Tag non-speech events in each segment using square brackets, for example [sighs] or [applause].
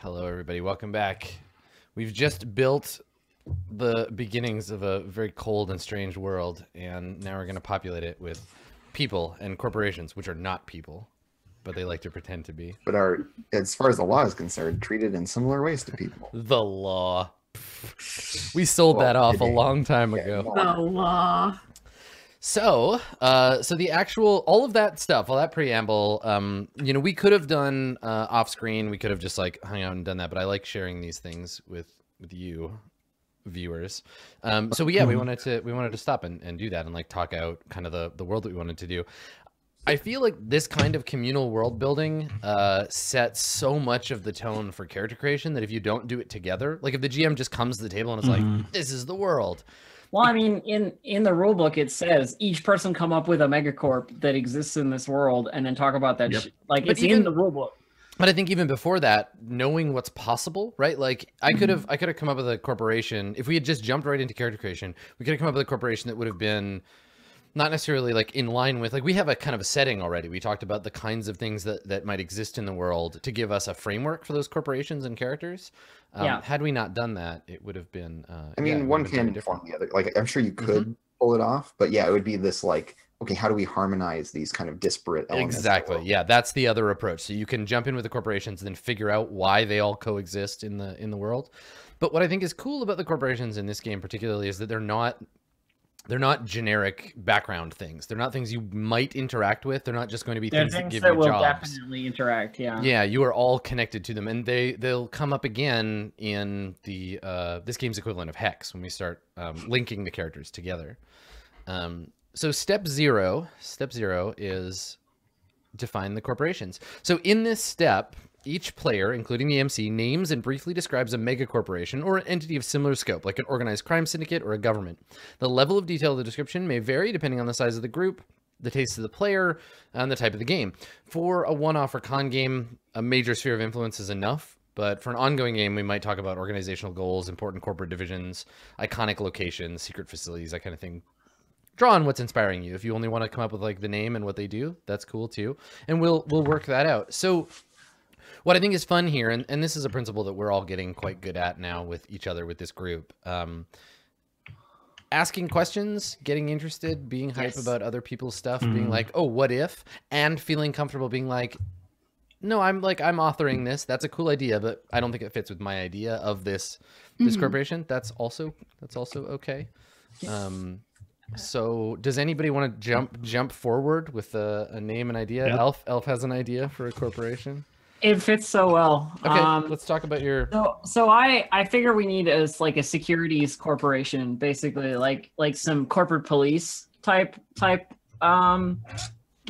Hello, everybody. Welcome back. We've just built the beginnings of a very cold and strange world, and now we're going to populate it with people and corporations, which are not people, but they like to pretend to be. but are, as far as the law is concerned, treated in similar ways to people. The law. We sold Well, that off a long time Yeah, ago. The law. So, uh, so the actual, all of that stuff, all that preamble, um, you know, we could have done uh, off screen. We could have just like hung out and done that, but I like sharing these things with with you, viewers. Um, so we, yeah, we wanted to we wanted to stop and, and do that and like talk out kind of the the world that we wanted to do. I feel like this kind of communal world building uh, sets so much of the tone for character creation that if you don't do it together, like if the GM just comes to the table and is like, "This is the world," Well, I mean, in in the rule book, it says each person come up with a megacorp that exists in this world, and then talk about that. Yep. Shit. Like But it's even- in the rule book. But I think even before that, knowing what's possible, right? Like I could have, mm-hmm. I could have come up with a corporation if we had just jumped right into character creation. We could have come up with a corporation that would have been not necessarily like in line with like we have a kind of a setting already. We talked about the kinds of things that that might exist in the world to give us a framework for those corporations and characters. Um, Yeah. Had we not done that, it would have been. Uh, I mean, would one have been can different. inform the other. Like, I'm sure you could pull it off, but yeah, it would be this like, okay, how do we harmonize these kind of disparate elements? Exactly. Yeah, that's the other approach. So you can jump in with the corporations and then figure out why they all coexist in the in the world. But what I think is cool about the corporations in this game particularly is that they're not they're not generic background things. They're not things you might interact with. They're not just going to be are things, that give that you will jobs. definitely interact. Yeah. Yeah, you are all connected to them, and they they'll come up again in the uh, this game's equivalent of Hex when we start um, linking the characters together. Um, so step zero, step zero is define the corporations. So in this step, each player, including the MC, names and briefly describes a mega corporation or an entity of similar scope, like an organized crime syndicate or a government. The level of detail of the description may vary depending on the size of the group, the taste of the player, and the type of the game. For a one-off or con game, a major sphere of influence is enough. But for an ongoing game, we might talk about organizational goals, important corporate divisions, iconic locations, secret facilities, that kind of thing draw on what's inspiring you. If you only want to come up with like the name and what they do, that's cool too. And we'll we'll work that out. So what I think is fun here, and, and this is a principle that we're all getting quite good at now with each other with this group. Um, asking questions, getting interested, being hype Yes. about other people's stuff, being Mhm. like, oh, what if? And feeling comfortable being like, no, I'm like I'm authoring this. That's a cool idea, but I don't think it fits with my idea of this this Mhm. corporation. That's also that's also okay. Um, so does anybody want to jump jump forward with a, a name and idea? Yep. Elf Elf has an idea for a corporation. It fits so well. Okay, Um, let's talk about your. So, so I I figure we need as like a securities corporation, basically like like some corporate police type type um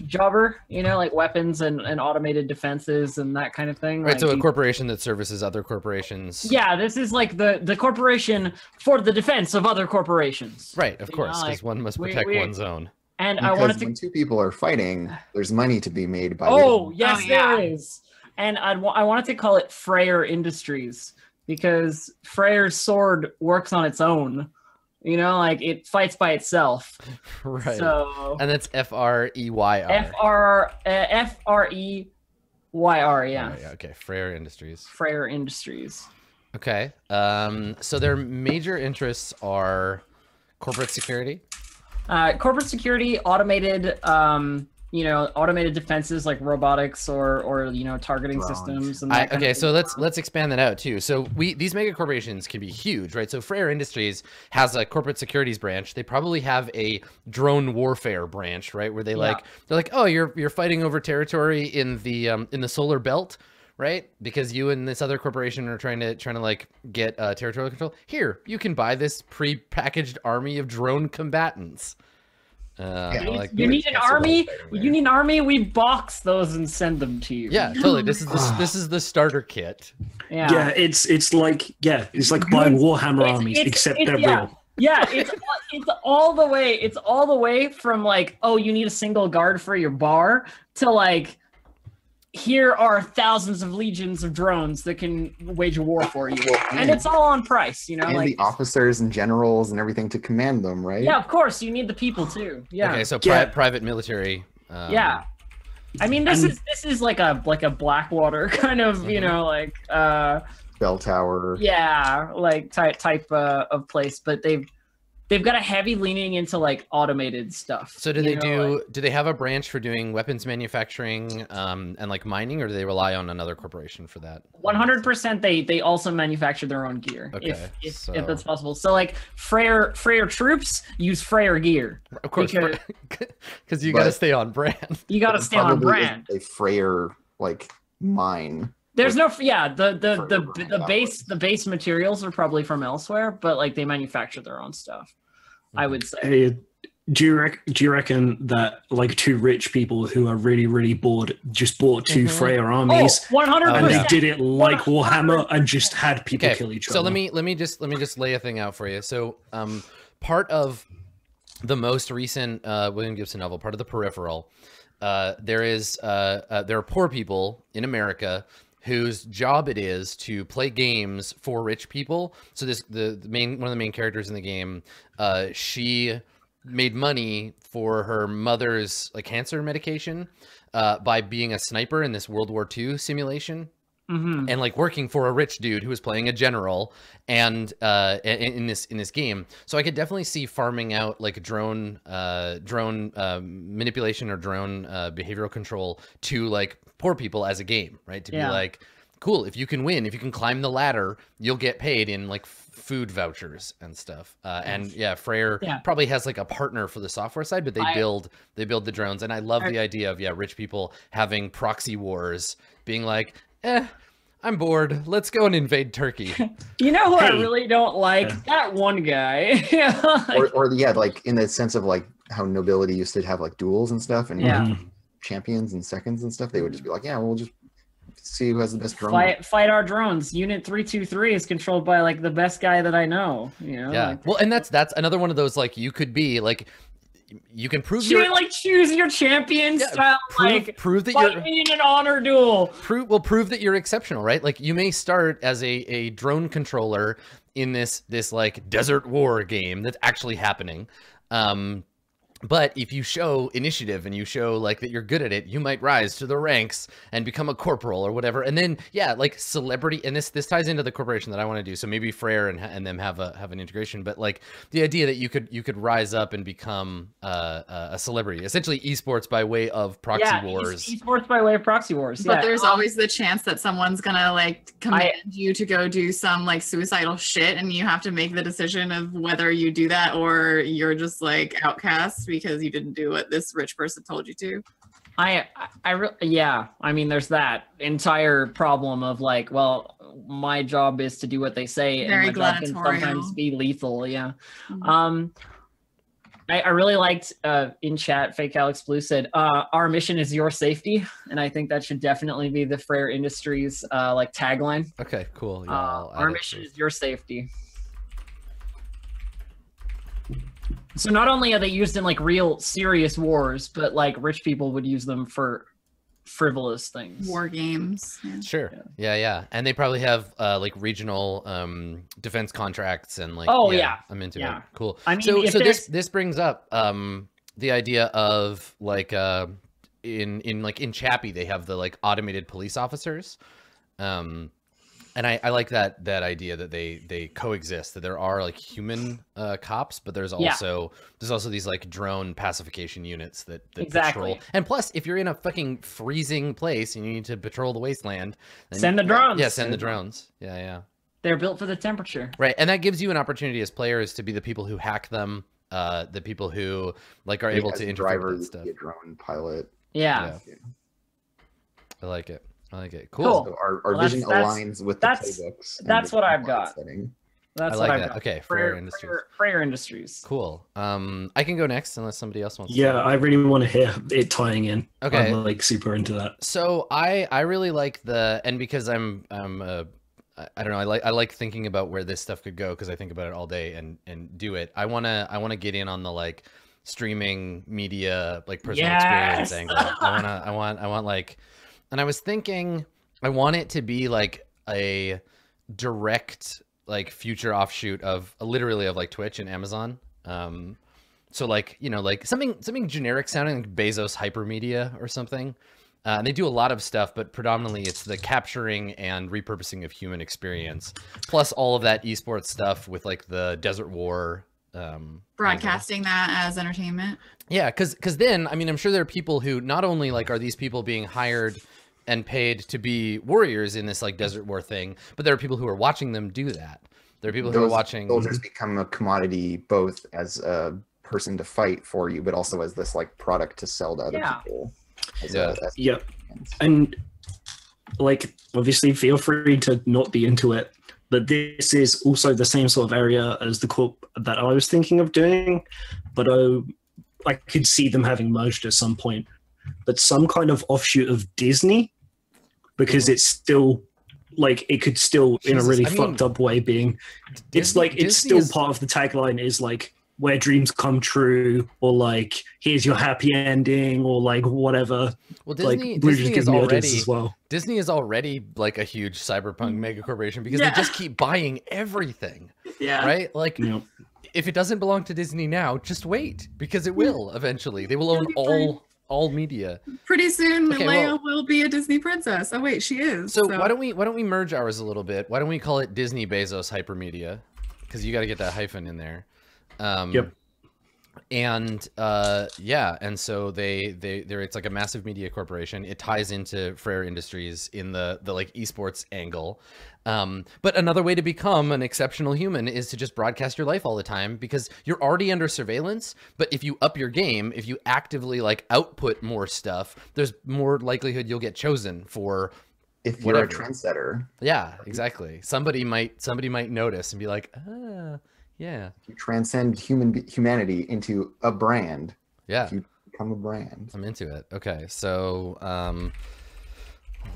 jobber, you know, like weapons and, and automated defenses and that kind of thing. Right, like so a corporation that services other corporations. yeah, this is like the the corporation for the defense of other corporations. Right, of You course, because like, one must protect we- one's own. And I Because wanted to when two people are fighting, there's money to be made by. Oh, the- yes, Oh, yeah. there is. And I'd, wa- I wanted to call it Freyr Industries because Freyr's sword works on its own. You know, like it fights by itself. [laughs] Right. So and that's F R E Y R. F R F R E Y R, yeah. Right, okay, Freyr Industries. Freyr Industries. Okay. Um, so their major interests are corporate security. Uh, corporate security, automated, um, you know, automated defenses like robotics or or you know targeting Drones. systems. And I, kind okay, of so thing. let's let's expand that out too. So we these mega corporations can be huge, right? So Freyr Industries has a corporate securities branch. They probably have a drone warfare branch, right? Where they Yeah. like they're like, oh, you're you're fighting over territory in the um, in the solar belt, right? Because you and this other corporation are trying to trying to like get uh, territorial control. Here, you can buy this pre-packaged army of drone combatants. Uh, Yeah, You, like you need an army. I'm You need an army. We box those and send them to you. yeah, totally. This is the this [sighs] is the starter kit. yeah. Yeah, it's it's like yeah, it's like buying Warhammer It's- armies, it's- except it's- they're yeah. real. Yeah, [laughs] it's it's all the way. It's all the way from like, oh, you need a single guard for your bar to like, here are thousands of legions of drones that can wage a war for you, Well, and and- it's all on price. You know, and like the officers and generals and everything to command them, right? yeah, of course you need the people too. Yeah, Okay, so Yeah. private military. Um, yeah. I mean, this And- is this is like a like a Blackwater [laughs] kind of you Mhm. know like uh Bell Tower. yeah like type type uh, of place, but they've they've got a heavy leaning into like automated stuff. So do they know, do? like- do they have a branch for doing weapons manufacturing um, and like mining, or do they rely on another corporation for that? 100% they they also manufacture their own gear Okay, if if, so- if that's possible so like Freyr Freyr troops use Freyr gear Of course, Because- [laughs] because you got to stay on brand. you got to But stay on brand A Freyr like mine. There's no yeah the the Freyr the, the base the base materials are probably from elsewhere but like they manufacture their own stuff i Mm-hmm. would say Hey, do you rec- do you reckon that like two rich people who are really really bored just bought 2 Mhm. Freyr oh armies 100% and they did it like Warhammer and just had people Okay, kill each so other? So let me let me just let me just lay a thing out for you. So, um, part of the most recent uh, William Gibson novel, part of the Peripheral, uh, there is uh, uh, there are poor people in America whose job it is to play games for rich people. So this the, the main one of the main characters in the game, uh, she made money for her mother's like cancer medication uh, by being a sniper in this World War II simulation hmm and like working for a rich dude who was playing a general and uh in, in this in this game so i could definitely see farming out like drone uh drone um, manipulation or drone uh, behavioral control to like poor people as a game right? To Yeah. be like cool if you can win if you can climb the ladder you'll get paid in like food vouchers and stuff. Uh, and yeah Freyr Yeah. probably has like a partner for the software side but they I- build they build the drones. And i love I- the idea of yeah rich people having proxy wars being like eh i'm bored. Let's go and invade turkey. [laughs] You know who i really don't like? Yeah. that one guy. Yeah like- Or, [laughs] or yeah, like in the sense of like how nobility used to have like duels and stuff and Yeah. Champions and seconds and stuff. They would just be like, yeah, we'll just see who has the best drone. fight fight our drones unit 323 is controlled by like the best guy that i know you know yeah like, well and that's that's another one of those like you could be like you can prove you your like choose your champion Yeah, style prove, like prove that you're in an honor duel prove will prove that you're exceptional right like you may start as a, a drone controller in this this like desert war game that's actually happening um but if you show initiative and you show like that you're good at it you might rise to the ranks and become a corporal or whatever and then yeah like celebrity and this this ties into the corporation that i want to do so maybe freyr and, and them have a have an integration but like the idea that you could you could rise up and become uh, uh, a celebrity essentially esports by way of proxy yeah, e- wars esports by way of proxy wars. But yeah. there's Um, always the chance that someone's gonna like command you to go do some like suicidal shit, and you have to make the decision of whether you do that or you're just like outcast because you didn't do what this rich person told you to. I, I, I re- yeah. I mean, there's that entire problem of like, well, my job is to do what they say, Very and my job can sometimes be lethal. Yeah. Mhm. Um, I, I really liked uh, in chat. Fake Alex Blue said, uh, "Our mission is your safety," and I think that should definitely be the Freyr Industries uh, like tagline. okay cool yeah, uh, our mission is your safety. So not only are they used in like real serious wars, but like rich people would use them for frivolous things. War games. yeah. Sure. Yeah. yeah, And they probably have uh like regional um defense contracts and like Oh, yeah. I'm into Yeah. it. Cool. I mean, so so this this brings up um the idea of like uh in in like in Chappie they have the like automated police officers. Um and I, I like that that idea that they they coexist that there are like human uh, cops but there's Yeah. also there's also these like drone pacification units that, that Exactly. patrol and plus if you're in a fucking freezing place and you need to patrol the wasteland then Send the drones. yeah, send the drones. Yeah, yeah. They're built for the temperature. Right. And that gives you an opportunity as players to be the people who hack them, uh, the people who like are able to a interfere driver, with stuff. drone pilot. Yeah. Yeah. I like it. I like it. Cool. Cool. So our, our Well, vision that's- aligns with that's- the playbooks. that's what I've got. Setting. That's I what like I've that. got. Okay, Freyr, Freyr Industries. Freyr, Freyr Industries. Cool. Um, I can go next unless somebody else wants. to Yeah, start. I really want to hear it tying in. Okay. I'm like super into that. So I I really like the and because I'm I'm uh I I don't know I like I like thinking about where this stuff could go because I think about it all day and and do it. I wanna I wanna get in on the like streaming media like personal experience angle. I wanna I want I want like and I was thinking I want it to be like a direct like future offshoot of literally of like Twitch and Amazon. Um so like you know like something something generic sounding like Bezos hypermedia or something Uh, and they do a lot of stuff, but predominantly it's the capturing and repurposing of human experience, plus all of that esports stuff with like the Desert War. Um. Broadcasting that as entertainment. Yeah, because because then I mean I'm sure there are people who not only like are these people being hired and paid to be warriors in this like desert war thing, but there are people who are watching them do that. There are people who are watching. soldiers become a commodity both as a person to fight for you, but also as this like product to sell to other Yeah. people. As Yeah. a- as Yep. and like obviously feel free to not be into it but this is also the same sort of area as the corp that i was thinking of doing but i i could see them having merged at some point but some kind of offshoot of disney because it's still like it could still in a really I mean, fucked up way being it's Disney- like it's Disney still is- part of the tagline is like where dreams come true or like here's your happy ending or like whatever Well, Disney, like Disney is already as well Disney is already like a huge cyberpunk mm. mega corporation because Yeah. they just keep buying everything, Yeah. right? Like if it doesn't belong to Disney now, just wait because it will eventually. They will own It'll be fine. all all media. Pretty soon, Okay, Leia well- will be a Disney princess. Oh wait, she is. So, why don't we why don't we merge ours a little bit? Why don't we call it Disney Bezos Hypermedia? Because you got to get that hyphen in there. Um, Yep. And uh, yeah, and so they they they're it's like a massive media corporation. It ties into Freyr Industries in the the like esports angle. Um, but another way to become an exceptional human is to just broadcast your life all the time because you're already under surveillance. But if you up your game, if you actively like output more stuff, there's more likelihood you'll get chosen for If you're a Whatever. trendsetter, yeah, exactly. Somebody might somebody might notice and be like, ah, yeah, you transcend human humanity into a brand. yeah. You become a brand. I'm into it. Okay, so um,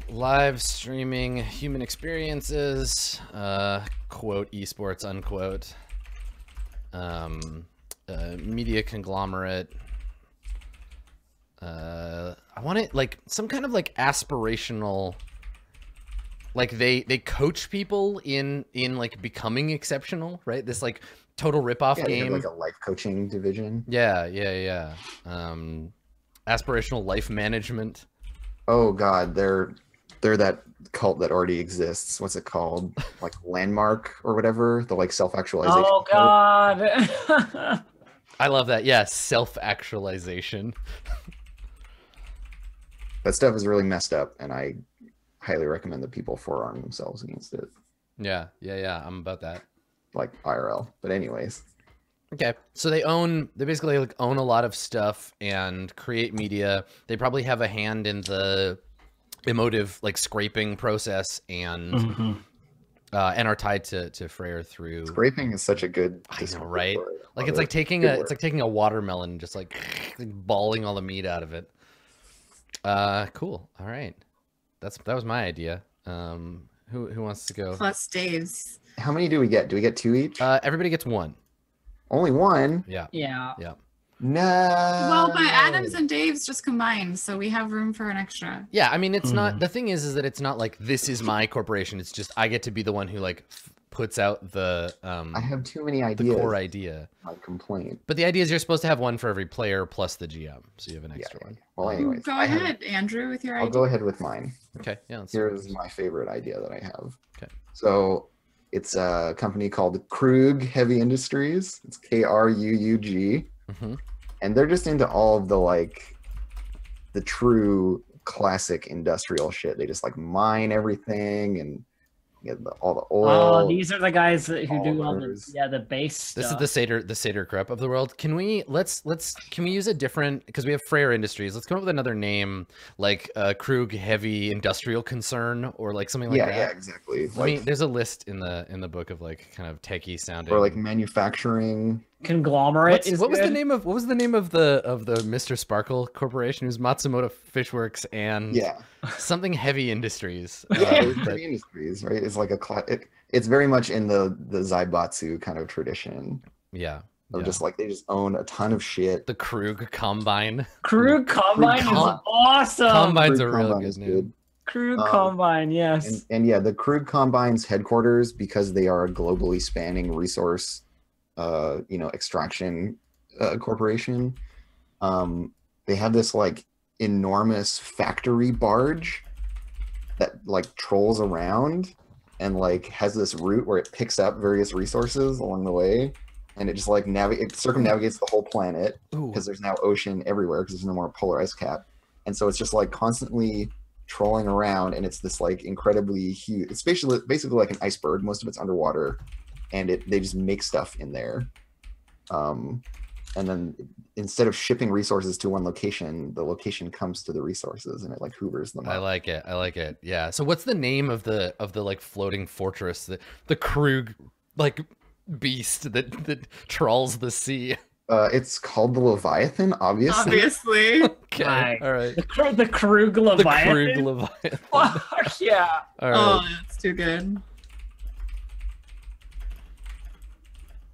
live streaming human experiences, uh, quote esports unquote, um, uh, media conglomerate. Uh, I want it like some kind of like aspirational. Like they they coach people in in like becoming exceptional, right? This like total ripoff Yeah, game. like a life coaching division. Yeah, yeah, yeah. Um, aspirational life management. Oh God, they're they're that cult that already exists. What's it called? [laughs] Like landmark or whatever. The like self actualization. Oh God. [laughs] I love that. Yeah, self actualization. [laughs] That stuff is really messed up, and I highly recommend that people forearm themselves against it, Yeah, yeah, yeah. I'm about that. like IRL. But anyways, Okay, so they own they basically like own a lot of stuff and create media. They probably have a hand in the emotive like scraping process and Mhm. uh, and are tied to to Freyr through scraping is such a good. I know, right? for like love it's it. like taking Good a work. it's like taking a watermelon and just like, like [laughs] balling all the meat out of it. Uh, cool. All right, that's that was my idea. Um, who who wants to go? plus Dave's? How many do we get? Do we get two each? Uh, everybody gets one. Only one. Yeah, yeah. yeah, No. Well, but Adams and Dave's just combined, so we have room for an extra. yeah. I mean, it's not Mm. the thing is is that it's not like this is my corporation. It's just I get to be the one who like f- puts out the um I have too many ideas. the ideas. core idea. My complaint. But the idea is you're supposed to have one for every player plus the GM, so you have an Yeah. extra one. Well, anyways, go I have- ahead, Andrew, with your I'll idea. go ahead with mine. Okay, yeah. Let's Here's my favorite idea that I have. Okay. So it's a company called Krug Heavy Industries. It's K R U U G. Mhm. And they're just into all of the like the true classic industrial shit. They just like mine everything and get the, all the oil. Oh, these are the guys that, who do all the yeah the base stuff. This is the Saeder the Saeder-Krupp of the world. Can we let's let's can we use a different because we have Freyr Industries. Let's come up with another name like uh, Krug Heavy Industrial Concern or like something like yeah, that. yeah, exactly. I Like, mean, there's a list in the in the book of like kind of techie sounding. or like manufacturing. Conglomerate. What's- is what was the name of what was the name of the of the Mr. Sparkle Corporation? It was Matsumoto Fishworks and Yeah. [laughs] something Heavy Industries. uh, Yeah, there's heavy industries, right? It's like a cla- it, it's very much in the the Zaibatsu kind of tradition yeah. of yeah. just like they just own a ton of shit. the Krug Combine. Krug Combine is Com- awesome. Combine's Krug a real Combine good is name. Krug Um, Combine, yes. And, and yeah, the Krug Combine's headquarters, because they are a globally spanning resource, uh, you know, extraction uh, corporation, um, they have this like enormous factory barge that like trolls around and like has this route where it picks up various resources along the way. And it just like navigate it circumnavigates the whole planet because there's now ocean everywhere because there's no more polar ice cap. And so it's just like constantly trolling around and it's this like incredibly huge it's basically basically like an iceberg most of it's underwater and it they just make stuff in there um and then instead of shipping resources to one location the location comes to the resources and it like hoovers them I up. like it. I like it. Yeah. So what's the name of the of the like floating fortress, the the Krug like beast that that trawls the sea? uh it's called the leviathan obviously Obviously. [laughs] Okay. [laughs] Right. All right. The, Kr- the Krug The Leviathan. Krug Leviathan. Fuck [laughs] yeah. All right. Oh, that's too good.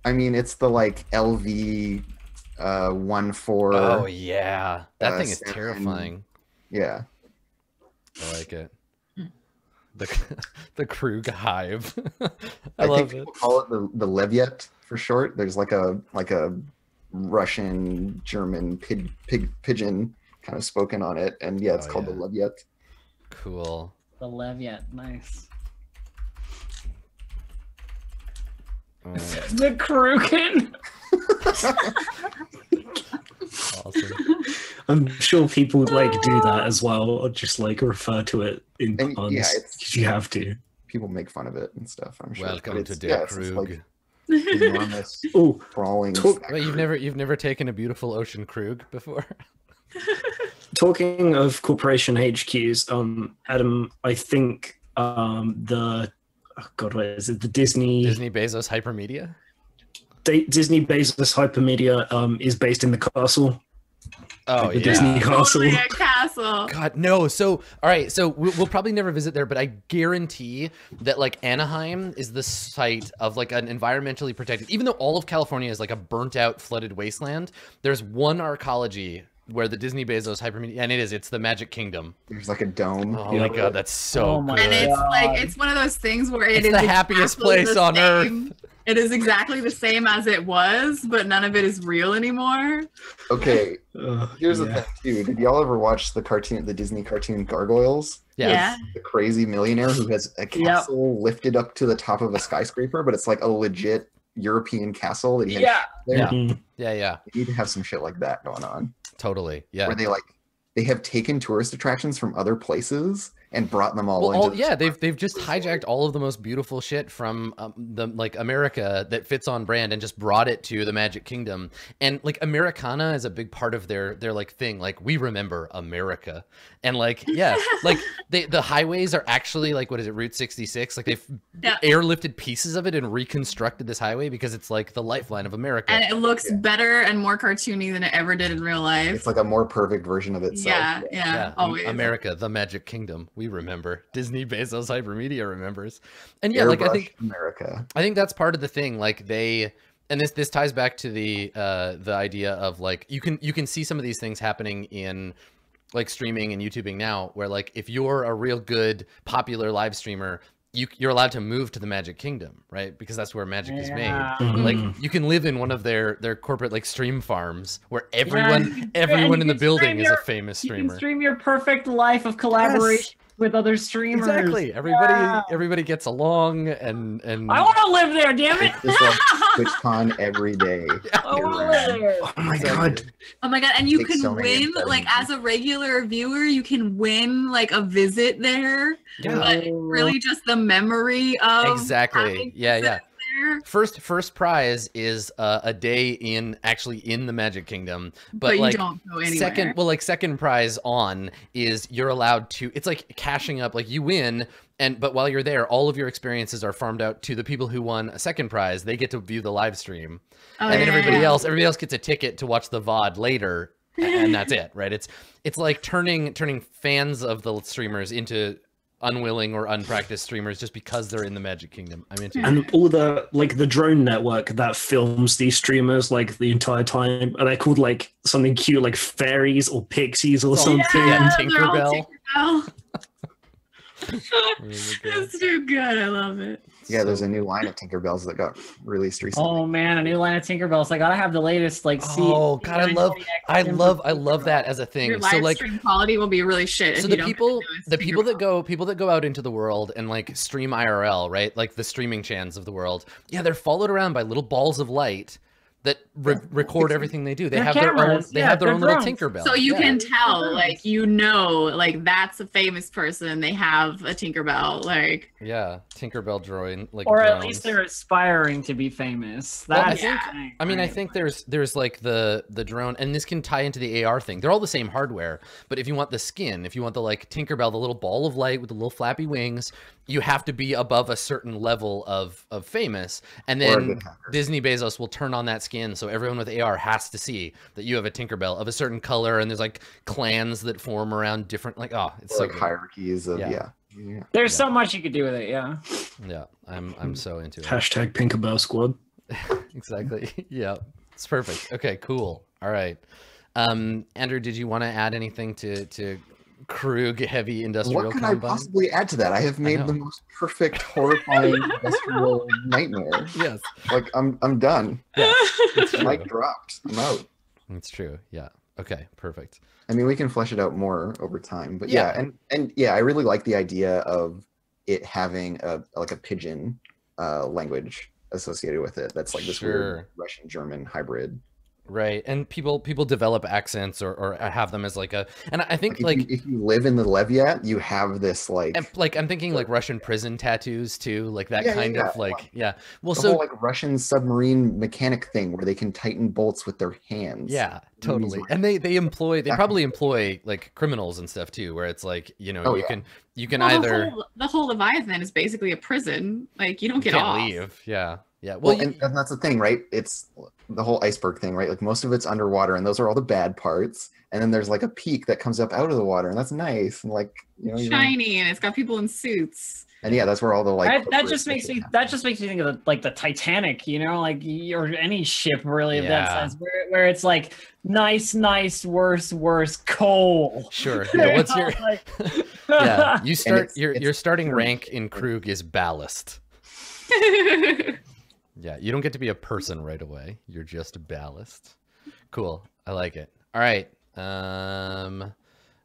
I mean it's the like lv uh one four Oh yeah, that uh, thing is salmon. terrifying. yeah I like it. Hmm. The [laughs] the Krug hive. [laughs] I, I, love think it. people call it the, the Leviat for short. There's like a like a Russian German pig, pig pidgin kind of spoken on it, and yeah, it's Oh, called yeah. the Leviat. Cool. The Leviat. Nice. The Krugen. awesome. I'm sure people would like do that as well, or just like refer to it in And, puns yeah, because it's- you have to. People make fun of it and stuff. I'm sure. Welcome to it's- yeah, Krug. enormous [laughs] Oh, crawling. Talk- Wait, you've never you've never taken a beautiful ocean Krug before? [laughs] [laughs] talking of corporation HQs, um, Adam, I think um the oh God, what is it? The Disney Disney Bezos Hypermedia. Da- Disney Bezos Hypermedia um is based in the castle. Oh Like the yeah. Disney castle. Totally a castle. God no. So all right. So we'll, we'll probably never visit there, but I guarantee that like Anaheim is the site of like an environmentally protected. Even though all of California is like a burnt out, flooded wasteland, there's one arcology where the Disney Bezos Hypermedia, and it is. It's the Magic Kingdom. There's like a dome. Oh Yeah. my god, that's so Oh my good. And it's like it's one of those things where it It's is the happiest exactly place the on earth. It is exactly the same as it was, but none of it is real anymore. Okay, Uh, here's yeah. the thing too. Did y'all ever watch the cartoon, the Disney cartoon Gargoyles? yeah. Yeah. The crazy millionaire who has a castle lifted up to the top of a skyscraper, but it's like a legit European castle that he has Yeah. there. Yeah. Mhm. Yeah, yeah, You need to have some shit like that going on. Totally. Yeah. where they like they have taken tourist attractions from other places and brought them all Well, into all, yeah, park. they've they've just hijacked all of the most beautiful shit from um, the like America that fits on brand and just brought it to the Magic Kingdom. And like Americana is a big part of their their like thing. Like we remember America, and like yeah, like [laughs] they the highways are actually like what is it Route sixty six? Like they've Yeah. airlifted pieces of it and reconstructed this highway because it's like the lifeline of America. And it looks Yeah. better and more cartoony than it ever did in real life. it's like a more perfect version of itself. yeah, yeah, yeah, always. America, the Magic Kingdom. We remember. [laughs] Disney Bezos Hypermedia remembers. And yeah, like I think America. I think that's part of the thing. Like they, and this this ties back to the uh, the idea of like you can you can see some of these things happening in like streaming and YouTubing now, where like if you're a real good popular live streamer, you you're allowed to move to the Magic Kingdom, right? Because that's where magic is made. Yeah. Mhm. Like you can live in one of their their corporate like stream farms where everyone you can- everyone in the building stream is a famous streamer. You can streamer. stream your perfect life of collaboration with other streamers. Exactly. Everybody Yeah. everybody gets along and and I want to live there, damn it. It's like [laughs] TwitchCon every day. [laughs] I want to live there. Oh my god. Oh my god! And you can so win, like as a regular viewer, you can win like a visit there. yeah. But really, just the memory of Exactly. Yeah, yeah. First, first prize is uh, a day in actually in the Magic Kingdom, but, But, like don't go second, well, like second prize on is you're allowed to. It's like cashing up. Like you win, and but while you're there, all of your experiences are farmed out to the people who won a second prize. They get to view the live stream, Oh, and then yeah, everybody yeah. else, everybody else gets a ticket to watch the VOD later, and that's it, right? It's it's like turning turning fans of the streamers into unwilling or unpracticed streamers just because they're in the Magic Kingdom. I'm into it. And all the like the drone network that films these streamers like the entire time. Are they called like something cute like fairies or pixies or Oh, something? yeah. Tinkerbell. Tinkerbell. [laughs] Really good. [laughs] It's too good. I love it. Yeah, there's a new line of Tinkerbells that got released recently. Oh man, a new line of Tinkerbells. I gotta have the latest like C. Oh, God, I love- I love I love that as a Your thing. live So like stream quality will be really shit. so if the you don't get people the people that go people that go out into the world and like stream IRL, right? Like the streaming chans of the world. Yeah, they're followed around by little balls of light that re- record everything they do. They They're have their own cameras. they Yeah, have their they're own little. Tinkerbell. So you Yeah. can tell, like you know, like that's a famous person. They have a Tinkerbell. Like Yeah, Tinkerbell drawing like Or at least they're aspiring to be famous. Well, I think- the thing, I mean, I think there's there's like the the drone, and this can tie into the AR thing. They're all the same hardware, but if you want the skin, if you want the like Tinkerbell, the little ball of light with the little flappy wings, you have to be above a certain level of of famous, and then. Disney Bezos will turn on that skin, so everyone with AR has to see that you have a Tinkerbell of a certain color, and there's like clans that form around different like oh, it's so like good. hierarchies of Yeah. yeah. yeah. There's Yeah. so much you could do with it. Yeah. yeah. I'm I'm so into it. Hashtag Pinkerbell Squad. [laughs] exactly. [laughs] yeah, it's perfect. Okay, cool. All right. Um, Andrew, did you want to add anything to to Krug Heavy Industrial What can I possibly add to that? I have made know. the most perfect, horrifying [laughs] industrial nightmare. Yes, Like I'm, I'm done. it's true. Mic dropped. I'm out. It's true. Yeah. Okay. Perfect. I mean, we can flesh it out more over time, but yeah, Yeah. and and yeah, I really like the idea of it having a like a pidgin uh, language associated with it. That's like this Sure. weird Russian German hybrid. Right. And people people develop accents or or uh, have them as like a. And I think Like, like. if, you, if you live in the Leviat, you have this like and, like I'm thinking like Russian prison tattoos too, like that Yeah, yeah, kind yeah. of like yeah. Well, the so whole like Russian submarine mechanic thing where they can tighten bolts with their hands. Yeah, totally. And they they employ they probably employ like criminals and stuff too, where it's like you know Oh, you yeah. can you can Well, either the, whole, the whole Leviathan is basically a prison. Like you don't you get can't off. leave. Yeah, yeah. Well, Well, you- and, and that's the thing, right? It's the whole iceberg thing, right? Like most of it's underwater, and those are all the bad parts. And then there's like a peak that comes up out of the water, and that's nice. And like you know, you don't- Shiny, and it's got people in suits. and yeah, that's where all the like that, that just makes me happening. that just makes me think of the, like the Titanic, you know, like or any ship really of that Yeah. size, where, where it's like nice, nice, worse, worse, coal. sure. You [laughs] Yeah, what's your [laughs] like- [laughs] yeah? You start it's- your it's your starting rank in Krug is ballast. Yeah, you don't get to be a person right away. You're just a ballast. Cool. I like it. All right. Um,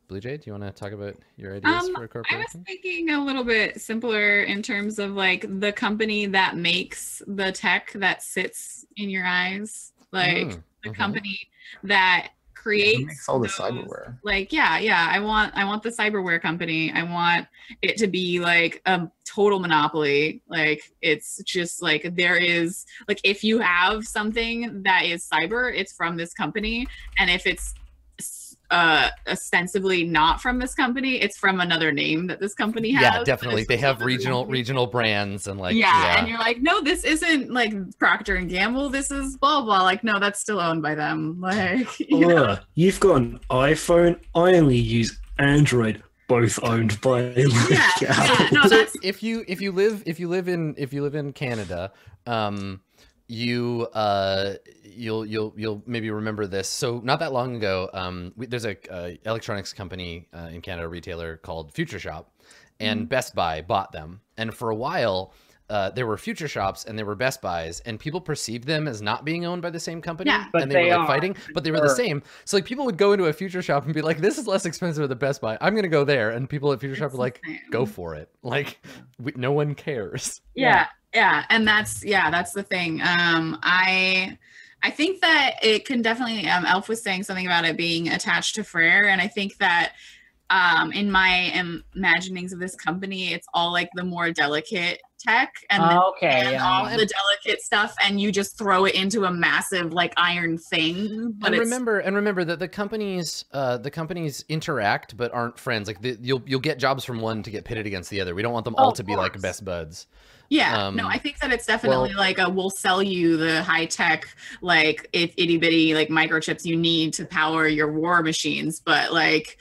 Blue Jay, do you want to talk about your ideas Um, for I was corporation? thinking a little bit simpler in terms of like the company that makes the tech that sits in your eyes, like Mm, the mhm. company that makes all the those- cyberware. like yeah yeah i want i want the cyberware company. I want it to be like a total monopoly. Like it's just like there is like if you have something that is cyber it's from this company. And if it's uh ostensibly not from this company it's from another name that this company has Yeah, definitely. They have regional company. regional brands and like yeah, and you're like no this isn't like procter and gamble this is blah blah like no that's still owned by them [laughs] like you know? You've got an iPhone. I only use Android. Both owned by. yeah, yeah no so that's if you if you live if you live in if you live in Canada, um, you uh you'll you'll you'll maybe remember this. So not that long ago, um, we, there's a uh, electronics company uh, in Canada, retailer called Future Shop, and Mm-hmm. Best Buy bought them. And for a while, uh, there were Future Shops and there were Best Buys, and people perceived them as not being owned by the same company. Yeah. But and they, they were like are, fighting, but they were the same. So like people would go into a Future Shop and be like, "This is less expensive than Best Buy. I'm gonna go there." And people at Future Shop It's were like, "Go for it!" Like we, no one cares. yeah yeah and that's yeah that's the thing um i i think that it can definitely um elf was saying something about it being attached to Freyr and i think that um in my im- imaginings of this company it's all like the more delicate tech and then okay, hand yeah. off yeah. the delicate stuff and you just throw it into a massive like iron thing but and it's remember, and remember that the companies, uh, the companies interact but aren't friends. Like the, you'll you'll get jobs from one to get pitted against the other. We don't want them Oh, all to be like best buds. Yeah, Um, no, I think that it's definitely like a we'll sell you the high tech, like if itty bitty like microchips you need to power your war machines, but like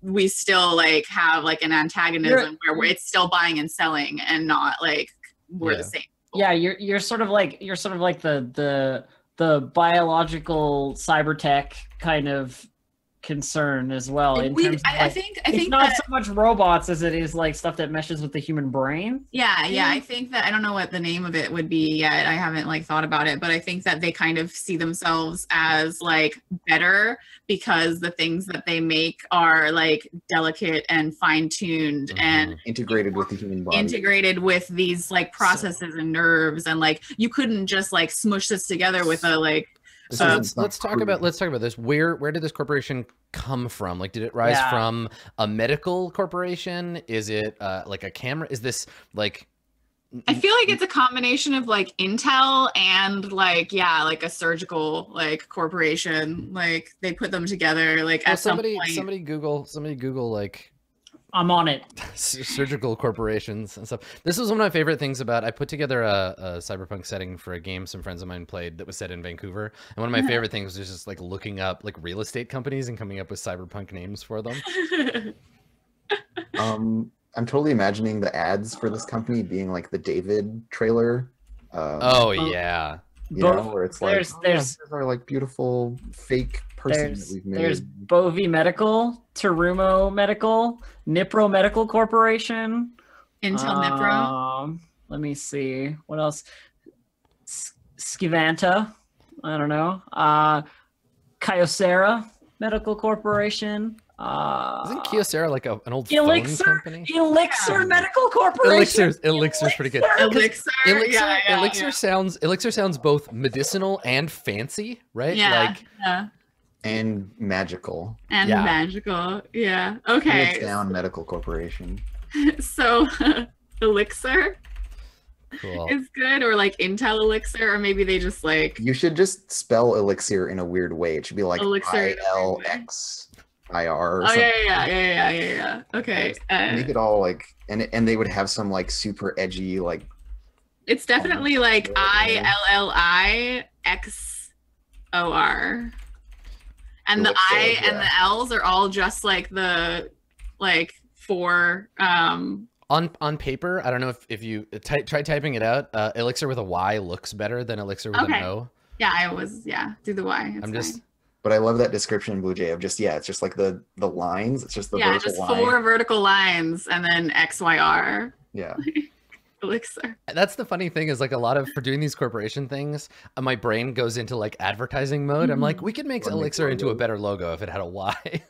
we still like have like an antagonism where it's still buying and selling and not like we're Yeah. the same. yeah you're you're sort of like you're sort of like the the the biological cyber tech kind of concern as well. In We, terms of, I, I think I it's think not that, so much robots as it is like stuff that meshes with the human brain. Yeah, yeah. I think that I don't know what the name of it would be yet. I haven't like thought about it, but I think that they kind of see themselves as like better because the things that they make are like delicate and fine-tuned Mhm. and integrated with the human body. integrated with these like processes and nerves and like you couldn't just like smush this together with a like This So Um, let's let's talk about let's talk about this. Where where did this corporation come from? Like, did it rise Yeah. from a medical corporation? Is it uh, like a camera? Is this like? I feel like it's a combination of like Intel and like yeah, like a surgical like corporation. Like they put them together like Well, at some somebody point. somebody Google somebody Google like I'm on it. [laughs] surgical corporations and stuff. This was one of my favorite things about. I put together a, a cyberpunk setting for a game some friends of mine played that was set in Vancouver, and one of my Uh-huh. favorite things was just like looking up like real estate companies and coming up with cyberpunk names for them. [laughs] Um, I'm totally imagining the ads for this company being like the David trailer. Um, Oh yeah, you know, where it's like, there's- oh, there's- here's our like beautiful fake person that There's we've made. there's Bovie Medical, Terumo Medical, Nipro Medical Corporation. Intel Nipro. Um, let me see what else. S- Skivanta, I don't know. Uh, Kyocera Medical Corporation. Uh, isn't Kyocera like a, an old Elixir, phone company? Elixir Yeah. Medical Corporation. Elixir's Elixir's pretty good. Elixir. Elixir, yeah, yeah, Elixir yeah. sounds Elixir sounds both medicinal and fancy, right? Yeah, Like yeah. And magical. And Yeah. magical. Yeah. Hands Okay. down medical corporation. [laughs] So [laughs] Elixir cool. is good, or like Intel Elixir, or maybe they just like You should just spell elixir in a weird way. It should be like Elixir I in a weird L way. X I R or Oh yeah, yeah, yeah, yeah, yeah, yeah, yeah. Okay. Uh, Make it all like and and they would have some like super edgy like it's definitely like I L L I X O R. And the Elixir, I and the L's are all just like the like four um on on paper, I don't know if, if you ty- try typing it out. Uh, Elixir with a Y looks better than Elixir with Okay. an O. yeah, I was yeah, do the Y. It's I'm just fine. but I love that description Blue Jay of just yeah, it's just like the the lines. It's just the yeah, vertical just line. four vertical lines and then X Y R Yeah. [laughs] elixir. that's the funny thing is like a lot of for doing these corporation things, uh, my brain goes into like advertising mode. I'm like, we could make Or make Elixir into a better logo if it had a Y. [laughs]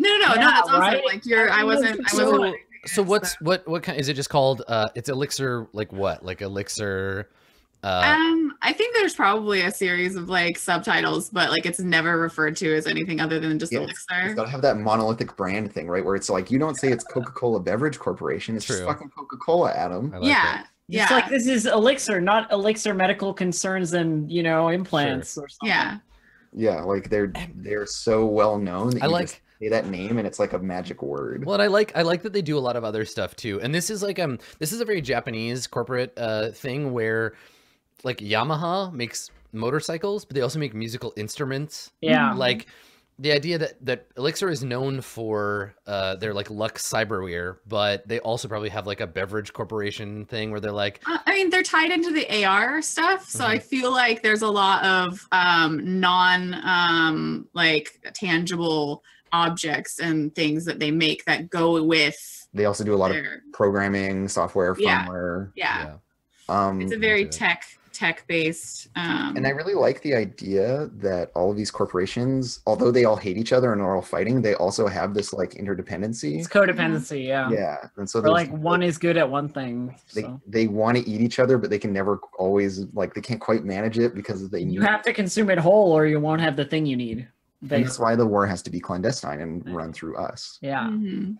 No, no, no, no. Yeah, That's awesome. Like you're. I wasn't. I So- wasn't. so what's what what kind is it just called? Uh, it's Elixir like what? Like Elixir. Uh, Um, I think there's probably a series of like subtitles, but like it's never referred to as anything other than just Yeah, It's elixir. got to have that monolithic brand thing, right? Where it's like you don't say it's Coca-Cola Beverage Corporation. It's just fucking Coca-Cola, Adam. Like yeah, it. yeah, It's like this is Elixir, not Elixir Medical Concerns and you know implants or something. yeah. Yeah, like they're they're so well known that I you like just say that name and it's like a magic word. Well, and I like I like that they do a lot of other stuff too. And this is like um this is a very Japanese corporate uh thing where like Yamaha makes motorcycles, but they also make musical instruments. Yeah. Like the idea that that Elixir is known for uh their like Lux Cyberware, but they also probably have like a beverage corporation thing where they're like Uh, I mean, they're tied into the AR stuff, so Mm-hmm. I feel like there's a lot of um, non um, like tangible objects and things that they make that go with They also do a lot of programming, software, Yeah. firmware. Yeah, Um, it's a very tech tech based. Um, and I really like the idea that all of these corporations, although they all hate each other and are all fighting, they also have this like interdependency. It's codependency, yeah. Yeah, and so Or there's, like one is good at one thing. they So. they want to eat each other, but they can never always like they can't quite manage it because they You need. have to consume it whole or you won't have the thing you need. and that's why the war has to be clandestine and run through us. Yeah. mhm.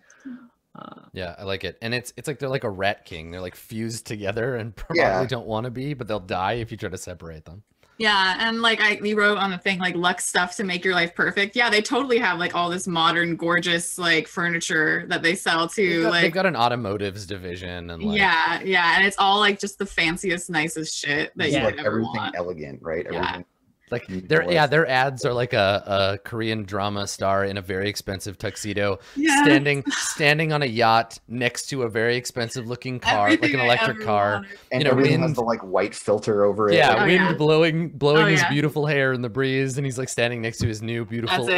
Uh, Yeah, I like it. And it's it's like they're like a rat king. They're like fused together and [laughs] probably Yeah. don't want to be, but they'll die if you try to separate them. Yeah, and like I we wrote on the thing like Lux stuff to make your life perfect. Yeah, they totally have like all this modern, gorgeous like furniture that they sell They've to. got, like they've got an automotives division and like yeah, yeah, and it's all like just the fanciest, nicest shit that It's you Yeah. could like ever everything want. elegant, right? Yeah. Everything Like their yeah, their ads are like a, a Korean drama star in a very expensive tuxedo, Yeah. standing standing on a yacht next to a very expensive looking car, like an electric car. wanted. and you know, everything has the like white filter over it. Yeah, like, Oh, wind yeah. blowing blowing Oh, his yeah. beautiful hair in the breeze, and he's like standing next to his new beautiful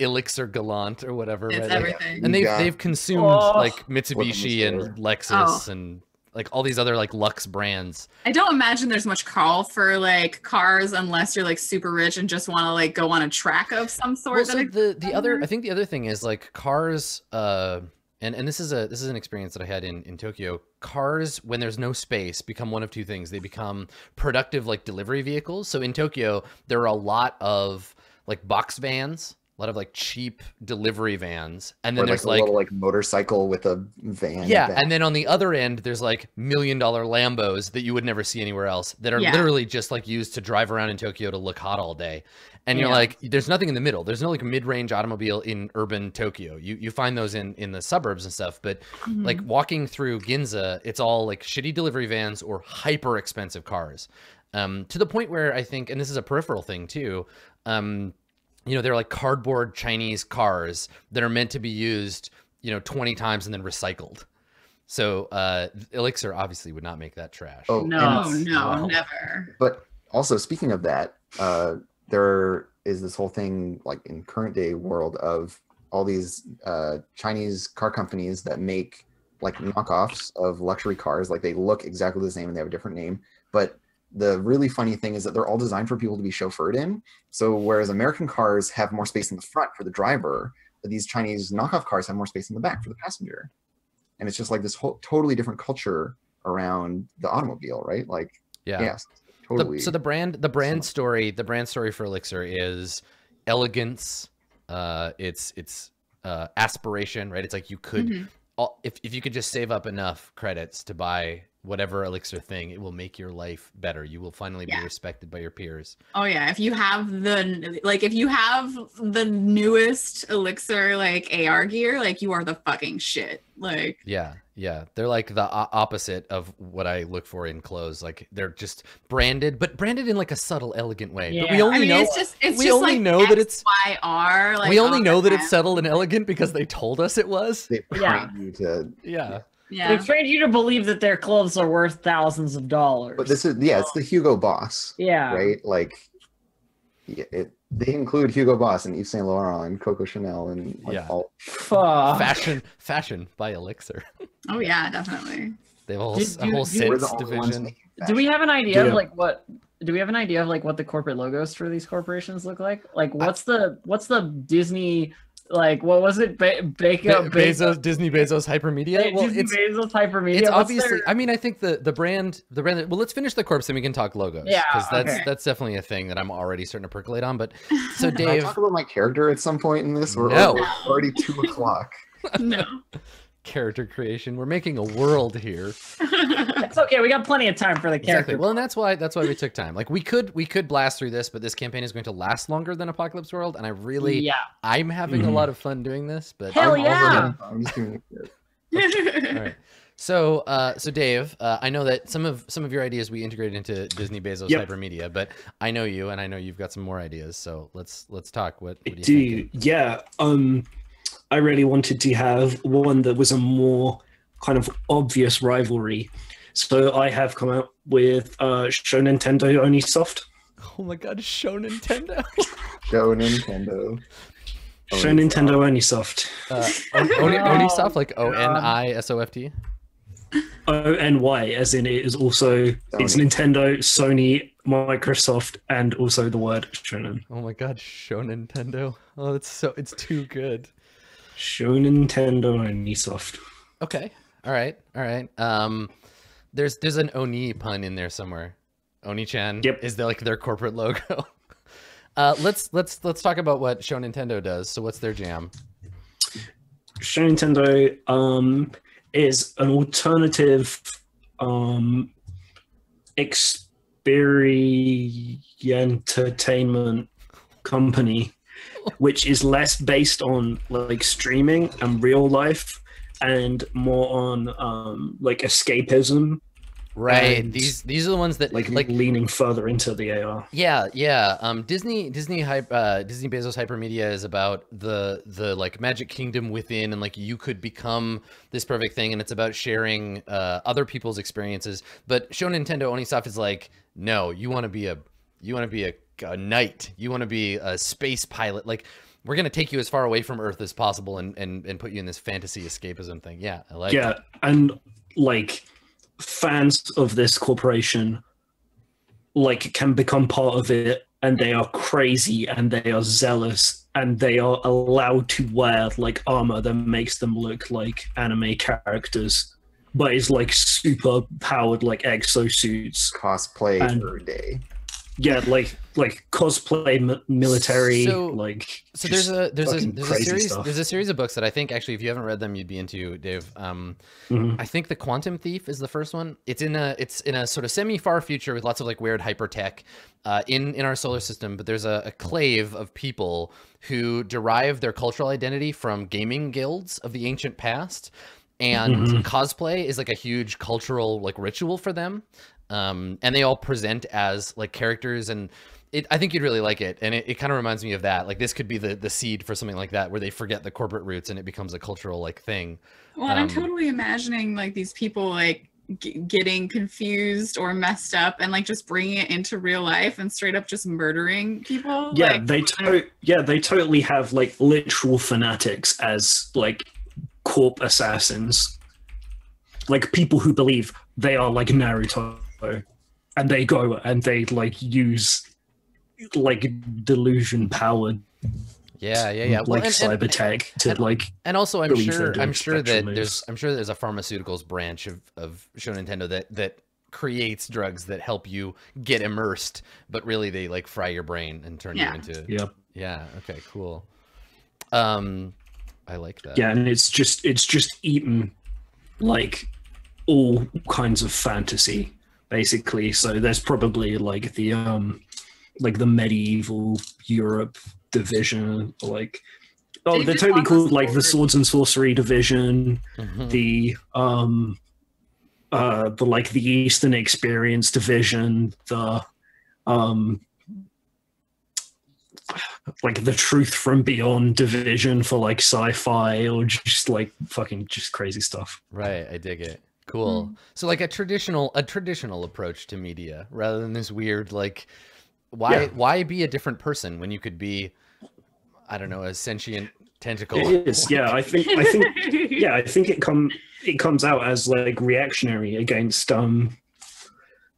Elixir Gallant or whatever. It's right? Like, everything. and they've Yeah. they've consumed Oh. like Mitsubishi and Lexus Oh. and like all these other like Lux brands. I don't imagine there's much call for like cars unless you're like super rich and just want to like go on a track of some sort. Well, so the the other. I think the other thing is like cars uh and and this is a this is an experience that I had in in Tokyo. Cars when there's no space become one of two things. They become productive like delivery vehicles. So in Tokyo there are a lot of like box vans, a lot of like cheap delivery vans, and then or like there's a like little like motorcycle with a van. yeah, back. and then on the other end, there's like million dollar Lambos that you would never see anywhere else that are Yeah. literally just like used to drive around in Tokyo to look hot all day. And you're Yeah. like, there's nothing in the middle. There's no like mid range automobile in urban Tokyo. You you find those in in the suburbs and stuff, but Mhm. like walking through Ginza, it's all like shitty delivery vans or hyper expensive cars. Um, to the point where I think, and this is a peripheral thing too, um, you know, they're like cardboard Chinese cars that are meant to be used, you know, 20 times and then recycled. So uh, Elixir obviously would not make that trash. Oh, No. no, Wow. never. But also speaking of that, uh, there is this whole thing like in current day world of all these uh, Chinese car companies that make like knockoffs of luxury cars. Like they look exactly the same and they have a different name. But the really funny thing is that they're all designed for people to be chauffeured in. So whereas American cars have more space in the front for the driver, these Chinese knockoff cars have more space in the back for the passenger. And it's just like this whole totally different culture around the automobile, right? Like yeah. yes, The- totally. so the brand the brand So- story the brand story for Elixir is elegance. Uh, it's it's uh, aspiration, right? It's like you could Mhm. all, if if you could just save up enough credits to buy whatever Elixir thing, it will make your life better. You will finally Yeah. be respected by your peers. Oh yeah, if you have the like if you have the newest elixir like AR gear, like you are the fucking shit. Like Yeah, yeah. They're like the opposite of what I look for in clothes. Like they're just branded, but branded in like a subtle, elegant way. But we only I mean know it's just it's we just only like know that it's- XYR, like we only know the that it's subtle and elegant because they told us it was. they Yeah. you to Yeah. Yeah. They trained you to believe that their clothes are worth thousands of dollars. but this is yeah it's the hugo boss yeah. right like yeah, it, they include hugo boss and yves saint laurent and coco chanel and like Yeah. all Fuck. Fashion, fashion by Elixir. [laughs] Oh yeah, definitely. They have a whole, Do- s- a do- whole do- we're the scents only ones division. Do we have an idea Yeah. of like what? Do we have an idea of like what the corporate logos for these corporations look like? Like, what's the what's the Disney like? What was it? Be- Beko, Be- Bezos, Disney Bezos, Hypermedia. Well, Disney it's Bezos Hypermedia. it's What's obviously. their- I mean, I think the the brand, the brand. Well, let's finish the corpse, and we can talk logos. Yeah, because that's okay. that's definitely a thing that I'm already starting to percolate on. But [laughs] so Can I Dave, talk about my character at some point in this? We're No. already- already two o'clock. [laughs] no. [laughs] character creation. We're making a world here. [laughs] It's okay. We got plenty of time for the Exactly. character. Well, and that's why that's why we took time. Like we could we could blast through this, but this campaign is going to last longer than Apocalypse World, and I really yeah. I'm having a Mhm. lot of fun doing this. But Hell I'm yeah. having fun. I'm just doing it. [laughs] all right. So, uh, so Dave, uh, I know that some of some of your ideas we integrated into Disney Bezos Yep. Hypermedia, but I know you, and I know you've got some more ideas. So let's let's talk. What, what do you think? yeah. Um, I really wanted to have one that was a more kind of obvious rivalry. So I have come out with uh, Show Nintendo Only Soft. Oh my God, show Nintendo. [laughs] Show Nintendo. Show Onisoft. Nintendo Onisoft. Uh, Oni, Oni, Oh, [laughs] Onisoft, like O God. N I S O F T. O N Y, as in it is also it's Nintendo, Sony, Microsoft, and also the word Shonen. Oh my God, show Nintendo. Oh, it's so it's too good. Show Nintendo and Onisoft. Okay. All right. All right. Um, there's there's an Oni pun in there somewhere. Oni-chan Yep. is their, like their corporate logo. [laughs] Uh, let's let's let's talk about what Show Nintendo does. So what's their jam? Show Nintendo um, is an alternative um, experience entertainment company, which is less based on like streaming and real life, and more on um, like escapism Right. And, these these are the ones that like, like leaning further into the AR. Yeah, yeah. Um, Disney, Disney, hype, uh, Disney Bezos Hypermedia is about the the like Magic Kingdom within, and like you could become this perfect thing, and it's about sharing uh, other people's experiences. But Show Nintendo Onisoft is like, no, you want to be a, you want to be a, a knight, you want to be a space pilot, like. We're gonna take you as far away from Earth as possible, and and, and put you in this fantasy escapism thing. Yeah, I like. yeah, and like fans of this corporation like can become part of it and they are crazy and they are zealous and they are allowed to wear like armor that makes them look like anime characters but is like super powered like exosuits Cosplay And- for a day. Yeah like like cosplay m- military So- like So there's a there's a there's a series stuff. there's a series of books that I think actually if you haven't read them you'd be into Dave. Um, Mhm. I think the Quantum Thief is the first one. It's in a it's in a sort of semi far future with lots of like weird hyper tech uh, in in our solar system. But there's a, a clave of people who derive their cultural identity from gaming guilds of the ancient past, and Mhm. cosplay is like a huge cultural like ritual for them. Um, and they all present as like characters and it, I think you'd really like it, and it, it kind of reminds me of that. Like this could be the the seed for something like that, where they forget the corporate roots and it becomes a cultural like thing. Well, and I'm Um, totally imagining like these people like g- getting confused or messed up and like just bringing it into real life and straight up just murdering people. yeah like, they to- yeah they totally have like literal fanatics as like corp assassins like people who believe they are like naruto and they go and they like use like delusion powered Yeah, yeah, yeah. Well, like and, cyber and, tech to and- like and also, I'm sure, I'm sure that spectral there's. I'm sure there's a pharmaceuticals branch of of Show Nintendo that that creates drugs that help you get immersed, but really they like fry your brain and turn Yeah. you into. yeah Yeah. Okay. Cool. Um, I like that. yeah and it's just it's just eaten like all kinds of fantasy basically so there's probably like the um like the medieval europe division like oh They they're totally want the called like the swords and sorcery division Mhm. the um uh the like the eastern experience division the um like the truth from beyond division for like sci-fi or just like fucking just crazy stuff Right. I dig it. Cool. So like a traditional a traditional approach to media rather than this weird like why Yeah. why be a different person when you could be I don't know a sentient tentacle. it is yeah i think i think [laughs] yeah i think it come it comes out as like reactionary against um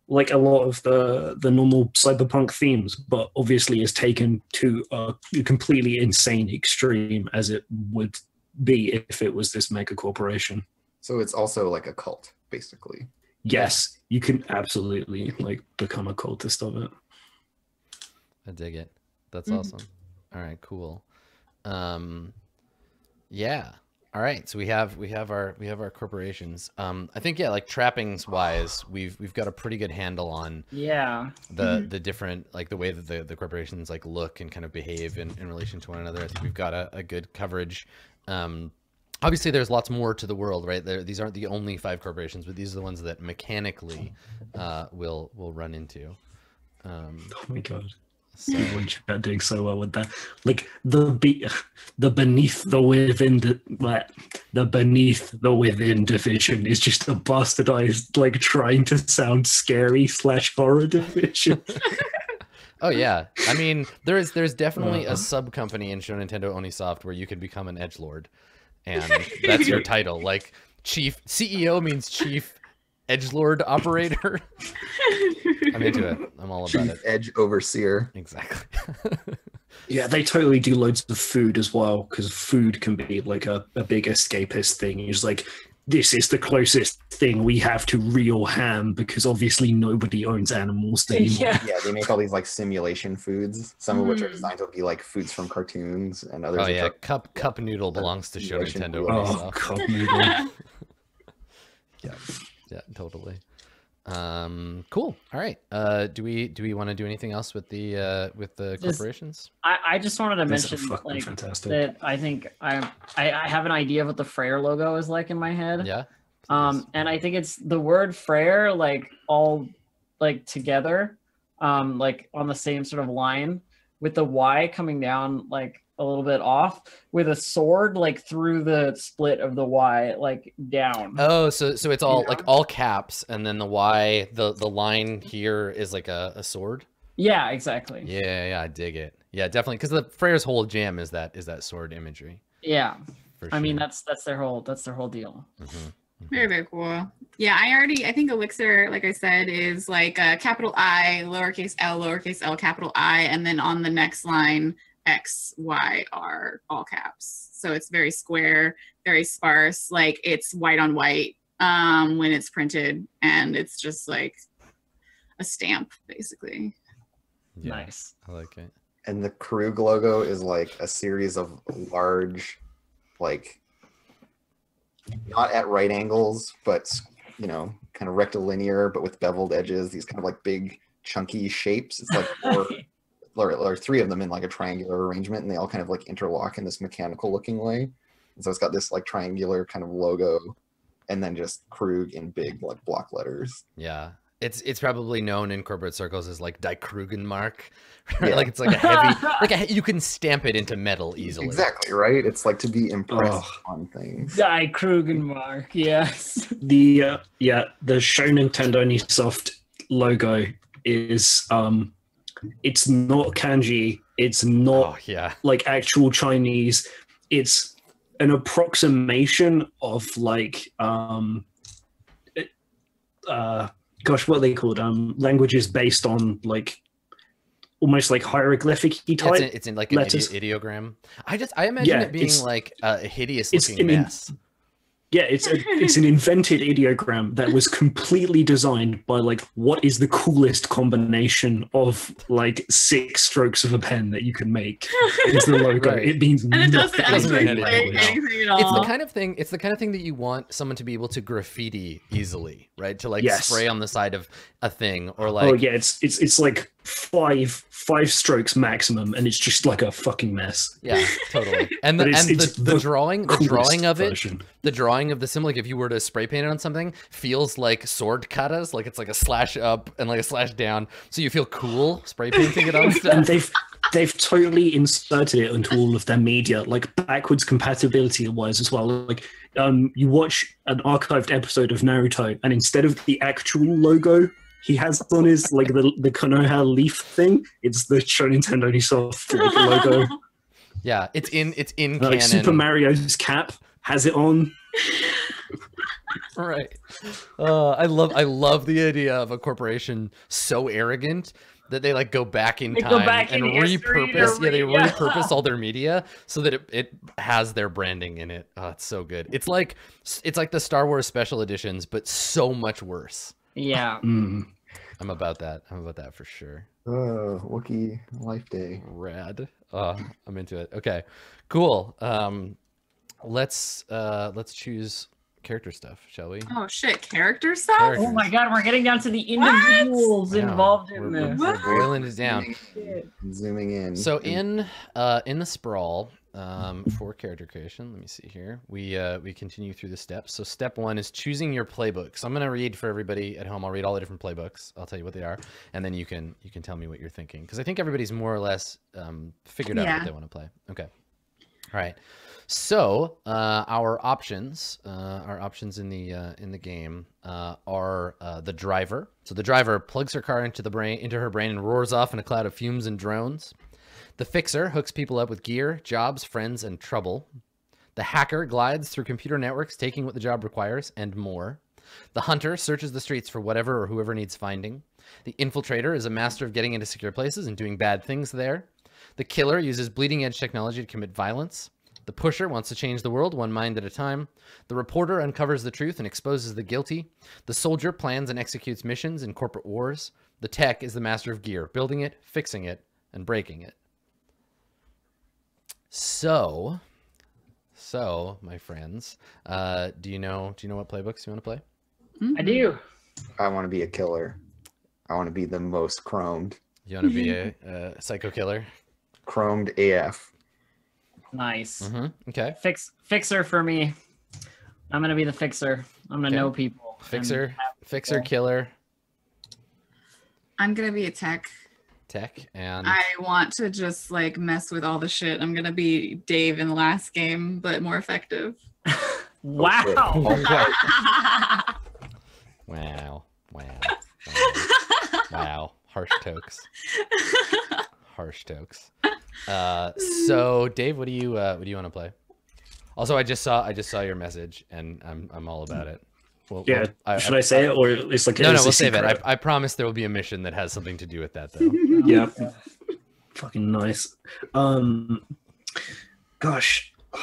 like a lot of the the normal cyberpunk themes but obviously is taken to a completely insane extreme as it would be if it was this mega corporation So it's also like a cult, basically. yes you can absolutely like become a cultist of it I dig it. That's Mhm. awesome. All right, cool. Um yeah. All right. So we have we have our we have our corporations. Um I think yeah, like trappings wise, we've we've got a pretty good handle on Yeah. the the different like the way that the, the corporations like look and kind of behave in, in relation to one another. I think we've got a, a good coverage. Um obviously there's lots more to the world, right? There these aren't the only five corporations, but these are the ones that mechanically [laughs] uh will will run into. Um oh my god so [laughs] You're doing so well with that. Like the be- the beneath the within the the beneath the within division is just a bastardized like trying to sound scary slash horror division. [laughs] Oh yeah, I mean there is there's definitely a Uh. sub company in Show Nintendo Onisoft where you could become an edge lord, and that's your title. Like chief CEO means chief edge lord operator. I'm into it. I'm all about Chief it. Edge Overseer. Exactly. [laughs] yeah, they totally do loads of food as well because food can be like a, a big escapist thing. It's like this is the closest thing we have to real ham because obviously nobody owns animals [laughs] anymore. Yeah. Yeah, they make all these like simulation foods, some of which are Mm. designed to be like foods from cartoons, and others. oh yeah, are- cup cup noodle belongs to Show Nintendo. Oh, cup noodle. [laughs] [laughs] Yeah, yeah, totally. Um, cool. All right. Uh, do we do we want to do anything else with the uh with the Just- corporations? I, I just wanted to These are mention like fantastic. that I think I, I I have an idea of what the Freyr logo is like in my head. Yeah. Um, and I think it's the word Freyr, like all like together, um, like on the same sort of line, with the Y coming down like a little bit off, with a sword like through the split of the Y, like down. Oh, so so it's all Yeah. like all caps, and then the Y, the the line here is like a, a sword. Yeah, exactly. Yeah, yeah, I dig it. Yeah, definitely, because the Freyr's whole jam is that is that sword imagery. Yeah. For I mean that's that's their whole that's their whole deal. Mhm, Very, very cool. Yeah, I already, I think Elixir, like I said, is like a capital I, lowercase l, lowercase l, capital I, and then on the next line, X, Y, R, all caps. So it's very square, very sparse. Like it's white on white um, when it's printed, and it's just like a stamp, basically. Yeah, Nice. I like it. and the Krug logo is like a series of large, like not at right angles, but you know, kind of rectilinear, but with beveled edges. These kind of like big, chunky shapes. It's like [laughs] four, or, or three of them in like a triangular arrangement, and they all kind of like interlock in this mechanical looking way. And so it's got this like triangular kind of logo, and then just Krug in big like block letters. Yeah. It's it's probably known in corporate circles as like Die Krugenmark. Right? [laughs] Yeah. Like it's like a heavy [laughs] like a, you can stamp it into metal easily. Exactly right. It's like to be impressed Oh. on things. Die Krugenmark, yes. The uh, yeah, the Show Nintendo Soft logo is um, it's not kanji. It's not Oh yeah. like actual Chinese. It's an approximation of like um, uh, gosh, what are they called? Um, languages based on like almost like hieroglyphic type. it's, in, it's in like an letters. idi- ideogram. I just I imagine Yeah, it being like a hideous looking an in- mess. Yeah, it's a, it's an [laughs] invented ideogram that was completely designed by like what is the coolest combination of like six strokes of a pen that you can make It's the [laughs] logo. Right. It means And it doesn't It doesn't mean anything. anything at It's the kind of thing. It's the kind of thing that you want someone to be able to graffiti easily, right? To like Yes. spray on the side of a thing, or oh, like oh yeah, it's it's it's like five five strokes maximum, and it's just like a fucking mess. yeah, totally. [laughs] And the it's- and it's the, the the drawing, the drawing of it, version. the drawing of the symbol, like if you were to spray paint it on something, feels like sword katas, like it's like a slash up and like a slash down, so you feel cool spray painting it on [laughs] and they've they've totally inserted it into all of their media, like backwards compatibility wise as well. Like um, you watch an archived episode of Naruto, and instead of the actual logo he has on his like the the Konoha leaf thing, it's the Show Nintendo Soft like, logo. [laughs] Yeah, it's in it's in like canon. Super Mario's cap has it on. [laughs] right uh, i love i love the idea of a corporation so arrogant that they like go back in They time back and in repurpose yeah they yeah. repurpose all their [laughs] media so that it, it has their branding in it oh it's so good it's like it's like the star wars special editions but so much worse Yeah. Mm. I'm about that i'm about that for sure Oh, Wookiee Life Day. rad uh i'm into it okay cool um let's uh let's choose character stuff shall we Oh shit, character stuff? Character. Oh my god, we're getting down to the individuals Yeah, involved in we're- this. we're boiling it down Zooming in. So in uh in the sprawl um for character creation, let me see here. We uh we continue through the steps. So step 1 is choosing your playbook. So I'm going to read for everybody at home. I'll read all the different playbooks. I'll tell you what they are and then you can you can tell me what you're thinking because I think everybody's more or less um figured out Yeah. what they want to play. Okay. All right. So uh, our options, uh, our options in the uh, in the game uh, are uh, the driver. So the driver plugs her car into the brain into her brain and roars off in a cloud of fumes and drones. The fixer hooks people up with gear, jobs, friends, and trouble. The hacker glides through computer networks, taking what the job requires and more. The hunter searches the streets for whatever or whoever needs finding. The infiltrator is a master of getting into secure places and doing bad things there. The killer uses bleeding edge technology to commit violence. The pusher wants to change the world one mind at a time. The reporter uncovers the truth and exposes the guilty. The soldier plans and executes missions in corporate wars. The tech is the master of gear, building it, fixing it, and breaking it. So, so my friends, uh, do you know do you know what playbooks you want to play? I do. I want to be a killer. I want to be the most chromed, You want to be a, [laughs] a psycho killer? chromed AF. Nice. hmm Okay. Fix fixer for me. I'm gonna be the fixer. I'm gonna Okay. know people. Fixer, fixer, killer, I'm gonna be a tech. Tech, and I want to just like mess with all the shit. I'm gonna be Dave in the last game, but more effective. [laughs] Wow. Oh, right. [laughs] wow, wow, wow, wow. Harsh tokes, harsh tokes. Uh, so Dave, what do you uh, what do you want to play? Also, I just saw I just saw your message, and I'm I'm all about it. Well, Yeah. well, I, Should I say it or it's like No, no, we'll save it. secret? I, I promise there will be a mission that has something to do with that, though. [laughs] yeah. Fucking nice. Um, gosh. [sighs]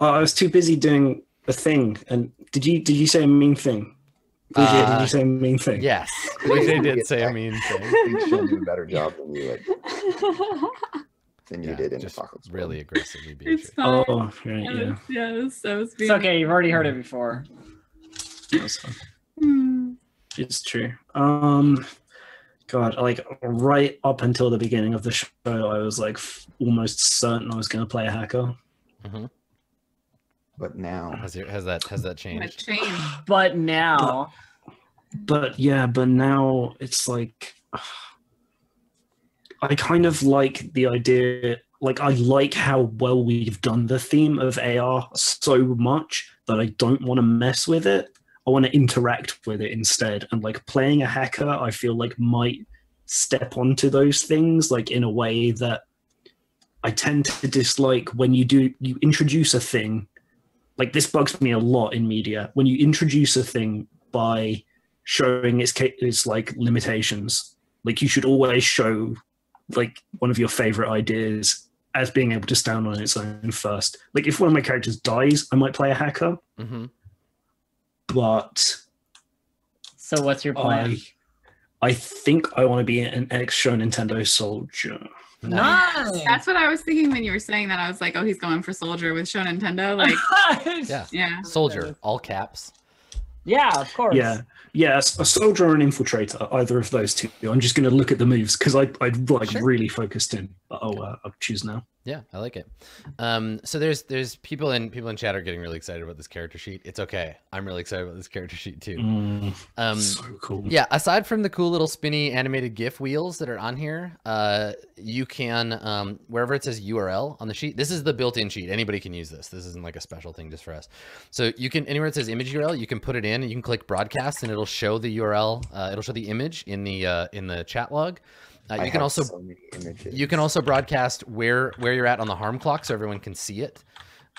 Oh, I was too busy doing a thing. And did you did you say a mean thing? Vijay, did Uh, you say a mean thing? Yes, they did say a mean thing. I she'll do a better job than you [laughs] like, than you did in just Apocalypse. really World. aggressively being it's true. fine. Oh, right, I yeah. was- yeah, it was, I was It's okay. You've already heard it before. That's. Hmm. It's true. Um, God, like right up until the beginning of the show, I was like f- almost certain I was going to play a hacker. But now, Has, your, has that has that What changed? But now, But yeah, but now it's like I kind of like the idea. Like I like how well we've done the theme of AR so much that I don't want to mess with it. I want to interact with it instead. And like playing a hacker, I feel like might step onto those things like in a way that I tend to dislike when you do you introduce a thing. Like this bugs me a lot in media when you introduce a thing by showing its its like limitations. Like you should always show like one of your favorite ideas as being able to stand on its own first. Like if one of my characters dies, I might play a hacker, hmm but so what's your plan? I I think I want to be an ex show Nintendo soldier. Nice. That's what I was thinking when you were saying that. I was like, oh, he's going for soldier with Show Nintendo. Like, [laughs] Yeah. yeah. Soldier, all caps. Yeah, of course. Yeah. Yeah, a soldier or an infiltrator, either of those two. I'm just going to look at the moves because I I like Sure. really focused in. I'll, uh, I'll choose now. Yeah, I like it. Um, so there's there's people in people in chat are getting really excited about this character sheet. It's okay. I'm really excited about this character sheet too. Mm, Um, so cool. yeah, aside from the cool little spinny animated GIF wheels that are on here, uh, you can um, wherever it says URL on the sheet. This is the built-in sheet. Anybody can use this. This isn't like a special thing just for us. So you can anywhere it says image URL, you can put it in, and you can click broadcast, and it'll show the URL. Uh, it'll show the image in the uh, in the chat log. Uh, I you can also so you can also broadcast where where you're at on the harm clock so everyone can see it.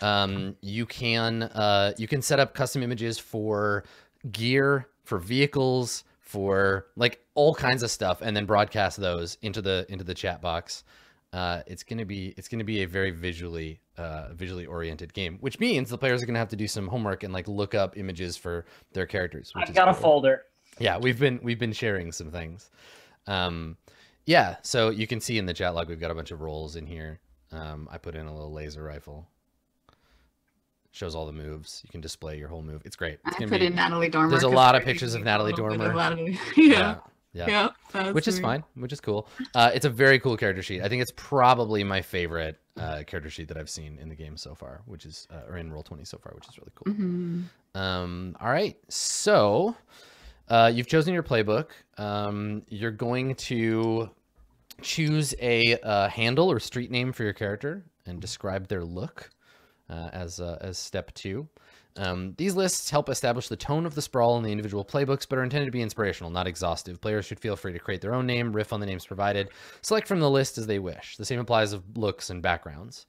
Um, you can uh, you can set up custom images for gear, for vehicles, for like all kinds of stuff, and then broadcast those into the into the chat box. Uh, it's gonna be it's gonna be a very visually uh, visually oriented game, which means the players are gonna have to do some homework and like look up images for their characters. Which I've is got a folder. Yeah, we've been we've been sharing some things. Um, yeah, so you can see in the chat log we've got a bunch of rolls in here. Um, I put in a little laser rifle. Shows all the moves. You can display your whole move. It's great. It's I put be in Natalie Dormer. There's a lot of pictures of Natalie of Dormer. Natalie- Yeah. yeah, Yeah. was which is fine, which is cool. Uh, it's a very cool character sheet. I think it's probably my favorite uh, character sheet that I've seen in the game so far, which is uh, or in Roll Twenty so far, which is really cool. Mhm. Um, all right. So uh, you've chosen your playbook. Um, you're going to choose a uh, handle or street name for your character and describe their look uh, as, uh, as step two. Um, these lists help establish the tone of the sprawl in the individual playbooks, but are intended to be inspirational, not exhaustive. Players should feel free to create their own name, riff on the names provided, select from the list as they wish. The same applies of looks and backgrounds.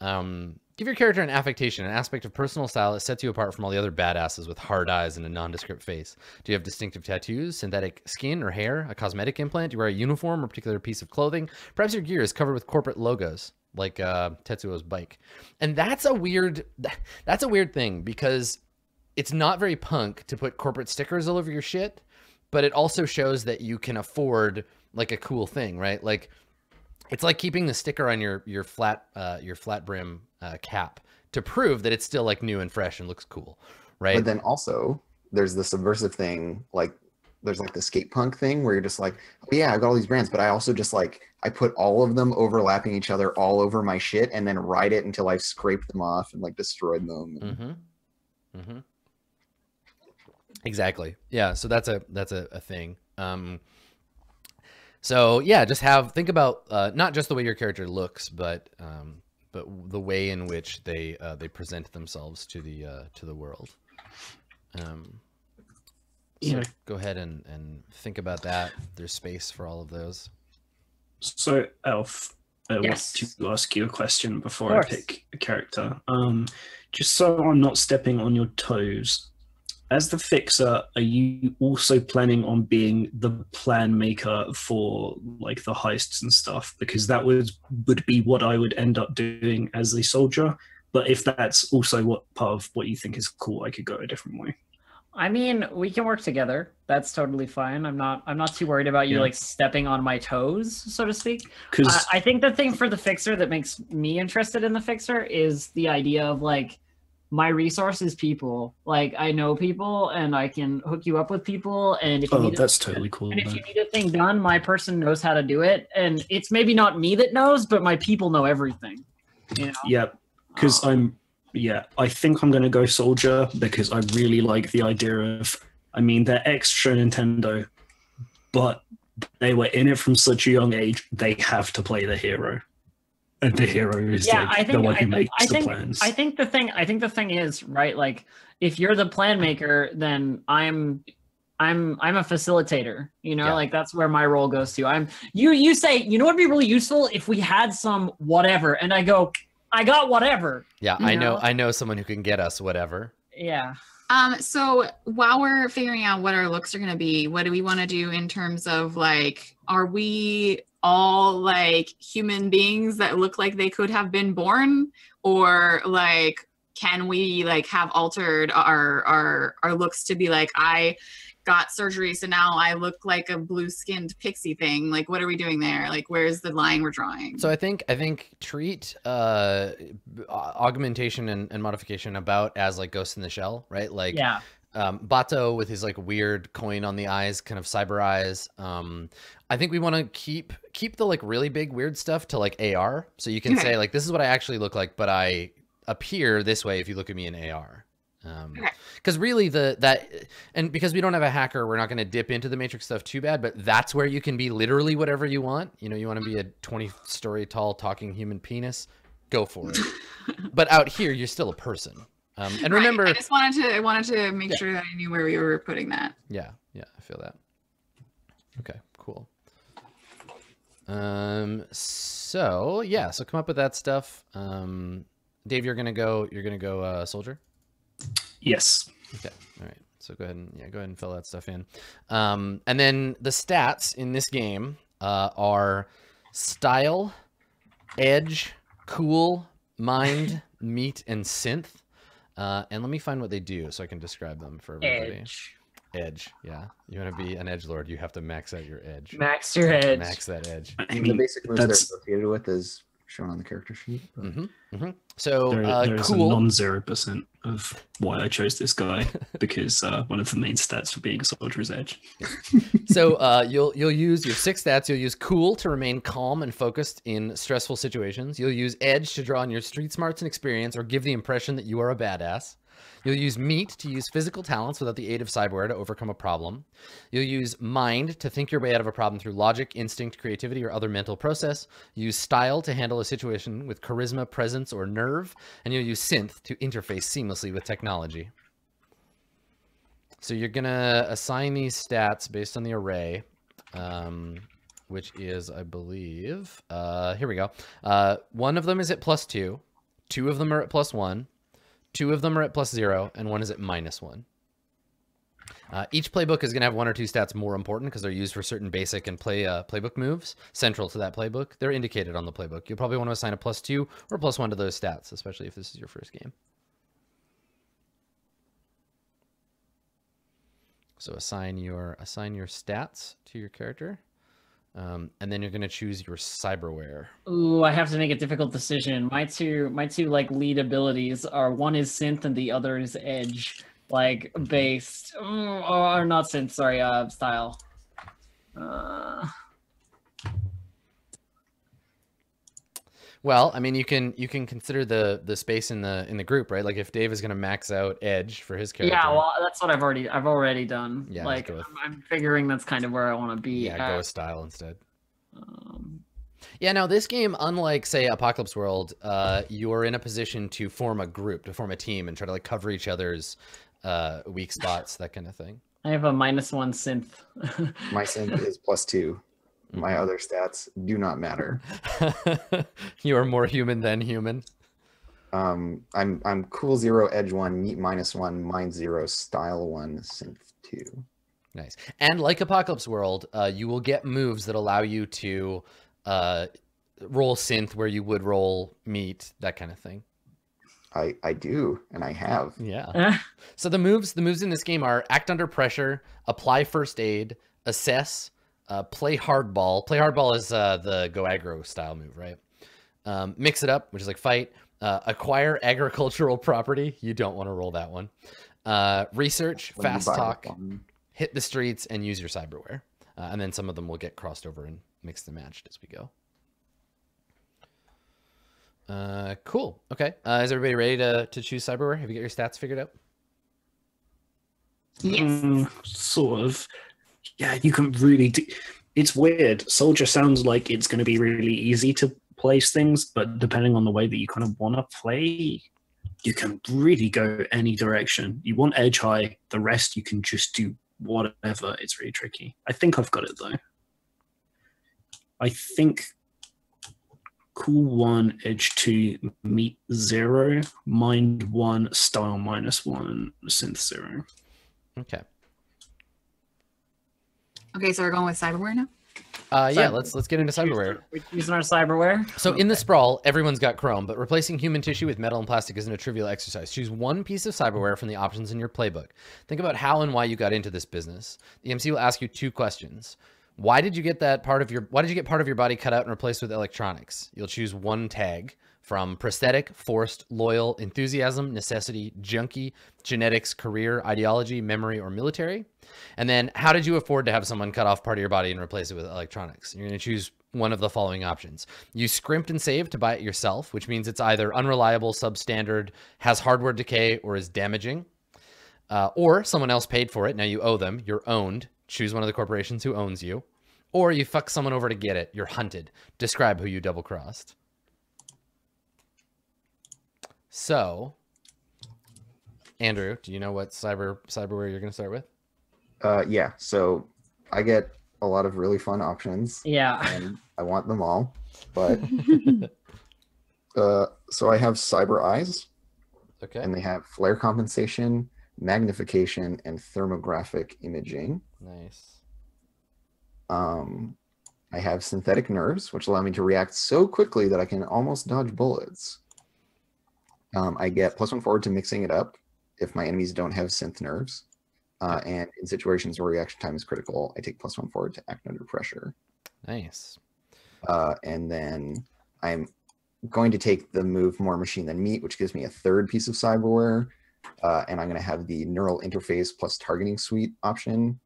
Um, give your character an affectation, an aspect of personal style that sets you apart from all the other badasses with hard eyes and a nondescript face. Do you have distinctive tattoos, synthetic skin or hair, a cosmetic implant? Do you wear a uniform or a particular piece of clothing? Perhaps your gear is covered with corporate logos, like uh, Tetsuo's bike. And that's a weird, [laughs] that's a weird thing because it's not very punk to put corporate stickers all over your shit, but it also shows that you can afford like a cool thing, right? Like it's like keeping the sticker on your your flat uh, your flat brim uh, cap to prove that it's still like new and fresh and looks cool, right? But then also, there's the subversive thing, like there's like the skate punk thing where you're just like, oh, yeah, I've got all these brands, but I also just like I put all of them overlapping each other all over my shit and then ride it until I've scraped them off and like destroyed them. Mm-hmm. Mm-hmm. Exactly. Yeah. So that's a that's a, a thing. Um, so yeah, just have think about uh, not just the way your character looks, but um, but the way in which they uh, they present themselves to the uh, to the world. Um, so Yeah. go ahead and, and think about that. There's space for all of those. So, Elf, I Yes. want to ask you a question before I pick a character. Um, just so I'm not stepping on your toes, as the fixer, are you also planning on being the plan maker for like the heists and stuff? Because that would would be what I would end up doing as a soldier. But if that's also what part of what you think is cool, I could go a different way. I mean, we can work together. That's totally fine. I'm not. I'm not too worried about you Yeah. like stepping on my toes, so to speak. Because I, I think the thing for the fixer that makes me interested in the fixer is the idea of like my resource is people. Like I know people, and I can hook you up with people. And if you oh, need a- that's totally cool. and if you need a thing done, my person knows how to do it. And it's maybe not me that knows, but my people know everything. You know. Yeah, because um, I'm. Yeah, I think I'm going to go soldier because I really like the idea of. I mean, they're extra Nintendo, but they were in it from such a young age. They have to play the hero, the hero is Yeah, like I the think- one I who think- makes I the think- plans. I think the thing I think the thing is, right, like if you're the plan maker, then I'm I'm I'm a facilitator, you know, Yeah. like that's where my role goes to. I'm you you say, you know what'd be really useful if we had some whatever and I go, I got whatever. Yeah, You I know know? I know someone who can get us whatever. Yeah. Um, so while we're figuring out what our looks are gonna be, what do we want to do in terms of like, are we all like human beings that look like they could have been born, or like, can we like have altered our our our looks to be like I got surgery, so now I look like a blue skinned pixie thing? Like, what are we doing there? Like, where's the line we're drawing? So I think I think treat uh, augmentation and, and modification about as like Ghost in the Shell, right? Like yeah. um, Batou with his like weird coin on the eyes, kind of cyber eyes. Um, I think we want to keep keep the like really big weird stuff to like AR, so you can Okay. say like this is what I actually look like, but I appear this way if you look at me in AR. Um, Okay. because really the that and because we don't have a hacker, we're not going to dip into the matrix stuff too bad. But that's where you can be literally whatever you want. You know, you want to be a twenty story tall talking human penis, go for it. [laughs] but out here, you're still a person. Um, and remember, I just wanted to I wanted to make Yeah. sure that I knew where we were putting that. Yeah, yeah, I feel that. Okay. Um, so yeah, so come up with that stuff. Um, Dave, you're gonna go. You're gonna go uh, soldier. yes. Okay, all right. So go ahead and yeah, go ahead and fill that stuff in. Um, and then the stats in this game uh, are style, edge, cool, mind, [laughs] meat, and synth. Uh, and let me find what they do so I can describe them for everybody. Edge. Edge, yeah. You want to be an edge lord, you have to max out your edge. Max your edge. Max that edge. I the mean, basic moves they're associated with is shown on the character sheet. but- hmm hmm So there, uh, there is a cool. non zero percent of why I chose this guy [laughs] because uh, one of the main stats for being a soldier is edge. [laughs] so uh, you'll you'll use your six stats. You'll use cool to remain calm and focused in stressful situations. You'll use edge to draw on your street smarts and experience, or give the impression that you are a badass. You'll use meat to use physical talents without the aid of cyberware to overcome a problem. You'll use mind to think your way out of a problem through logic, instinct, creativity, or other mental process. Use style to handle a situation with charisma, presence, or nerve. And you'll use synth to interface seamlessly with technology. So you're gonna assign these stats based on the array, um, which is, I believe, uh, here we go. Uh, one of them is at plus two, two of them are at plus one, two of them are at plus zero, and one is at minus one. Uh, each playbook is going to have one or two stats more important because they're used for certain basic and play uh, playbook moves central to that playbook. They're indicated on the playbook. You'll probably want to assign a plus two or plus one to those stats, especially if this is your first game. So assign your assign your stats to your character, um, and then you're going to choose your cyberware. Ooh, I have to make a difficult decision. My two, my two like lead abilities are one is synth and the other is edge. like based mm, or not synth, sorry, uh style. Uh Well, I mean, you can you can consider the the space in the in the group, right? Like if Dave is going to max out Edge for his character. yeah, well that's what I've already I've already done. Yeah, like with- I'm, I'm figuring that's kind of where I want to be. yeah, go with style instead. Um, Yeah, now this game, unlike say Apocalypse World, uh, you are in a position to form a group, to form a team, and try to like cover each other's uh, weak [laughs] spots, that kind of thing. I have a minus one synth. [laughs] My synth is plus two. My other stats do not matter. [laughs] you are more human than human. Um, I'm I'm cool zero, edge one, meat minus one, mind zero, style one, synth two. Nice. And like Apocalypse World, uh, you will get moves that allow you to uh, roll synth where you would roll meat, that kind of thing. I I do, and I have. Yeah. [laughs] So the moves, the moves in this game are act under pressure, apply first aid, assess, uh, play hardball. Play hardball is uh, the go aggro style move, right? Um, mix it up, which is like fight. Uh, acquire agricultural property. You don't want to roll that one. Uh, research, When fast talk, one. hit the streets, and use your cyberware. Uh, and then some of them will get crossed over and mixed and matched as we go. Uh, cool. Okay. Uh, is everybody ready to, to choose cyberware? Have you got your stats figured out? Yes. Mm, sort of. Yeah, you can really do. It's weird. Soldier sounds like it's going to be really easy to place things, but depending on the way that you kind of want to play, you can really go any direction. You want edge high, the rest you can just do whatever. It's really tricky. I think I've got it though. I think cool one, edge two, meat zero, mind one, style minus one, synth zero. Okay. Okay, so we're going with cyberware now. Uh, yeah, Cyber- let's let's get into cyberware. We're using our cyberware. So in the sprawl, everyone's got chrome, but replacing human tissue with metal and plastic isn't a trivial exercise. Choose one piece of cyberware from the options in your playbook. Think about how and why you got into this business. The MC will ask you two questions. Why did you get that part of your why did you get part of your body cut out and replaced with electronics? You'll choose one tag from prosthetic, forced, loyal, enthusiasm, necessity, junkie, genetics, career, ideology, memory, or military. And then how did you afford to have someone cut off part of your body and replace it with electronics? You're going to choose one of the following options. You scrimped and saved to buy it yourself, which means it's either unreliable, substandard, has hardware decay, or is damaging. Uh, or someone else paid for it. Now you owe them. You're owned. Choose one of the corporations who owns you. Or you fuck someone over to get it. You're hunted. Describe who you double crossed. So, Andrew, do you know what cyber cyberware you're going to start with? Uh, yeah. So I get a lot of really fun options, Yeah. [laughs] and I want them all. But [laughs] uh, so I have cyber eyes, Okay. and they have flare compensation, magnification, and thermographic imaging. Nice. Um, I have synthetic nerves, which allow me to react so quickly that I can almost dodge bullets. Um, I get plus one forward to mixing it up if my enemies don't have synth nerves. Uh, and in situations where reaction time is critical, I take plus one forward to act under pressure. Nice. Uh, and then I'm going to take the move more machine than meat, which gives me a third piece of cyberware. Uh, and I'm going to have the neural interface plus targeting suite option.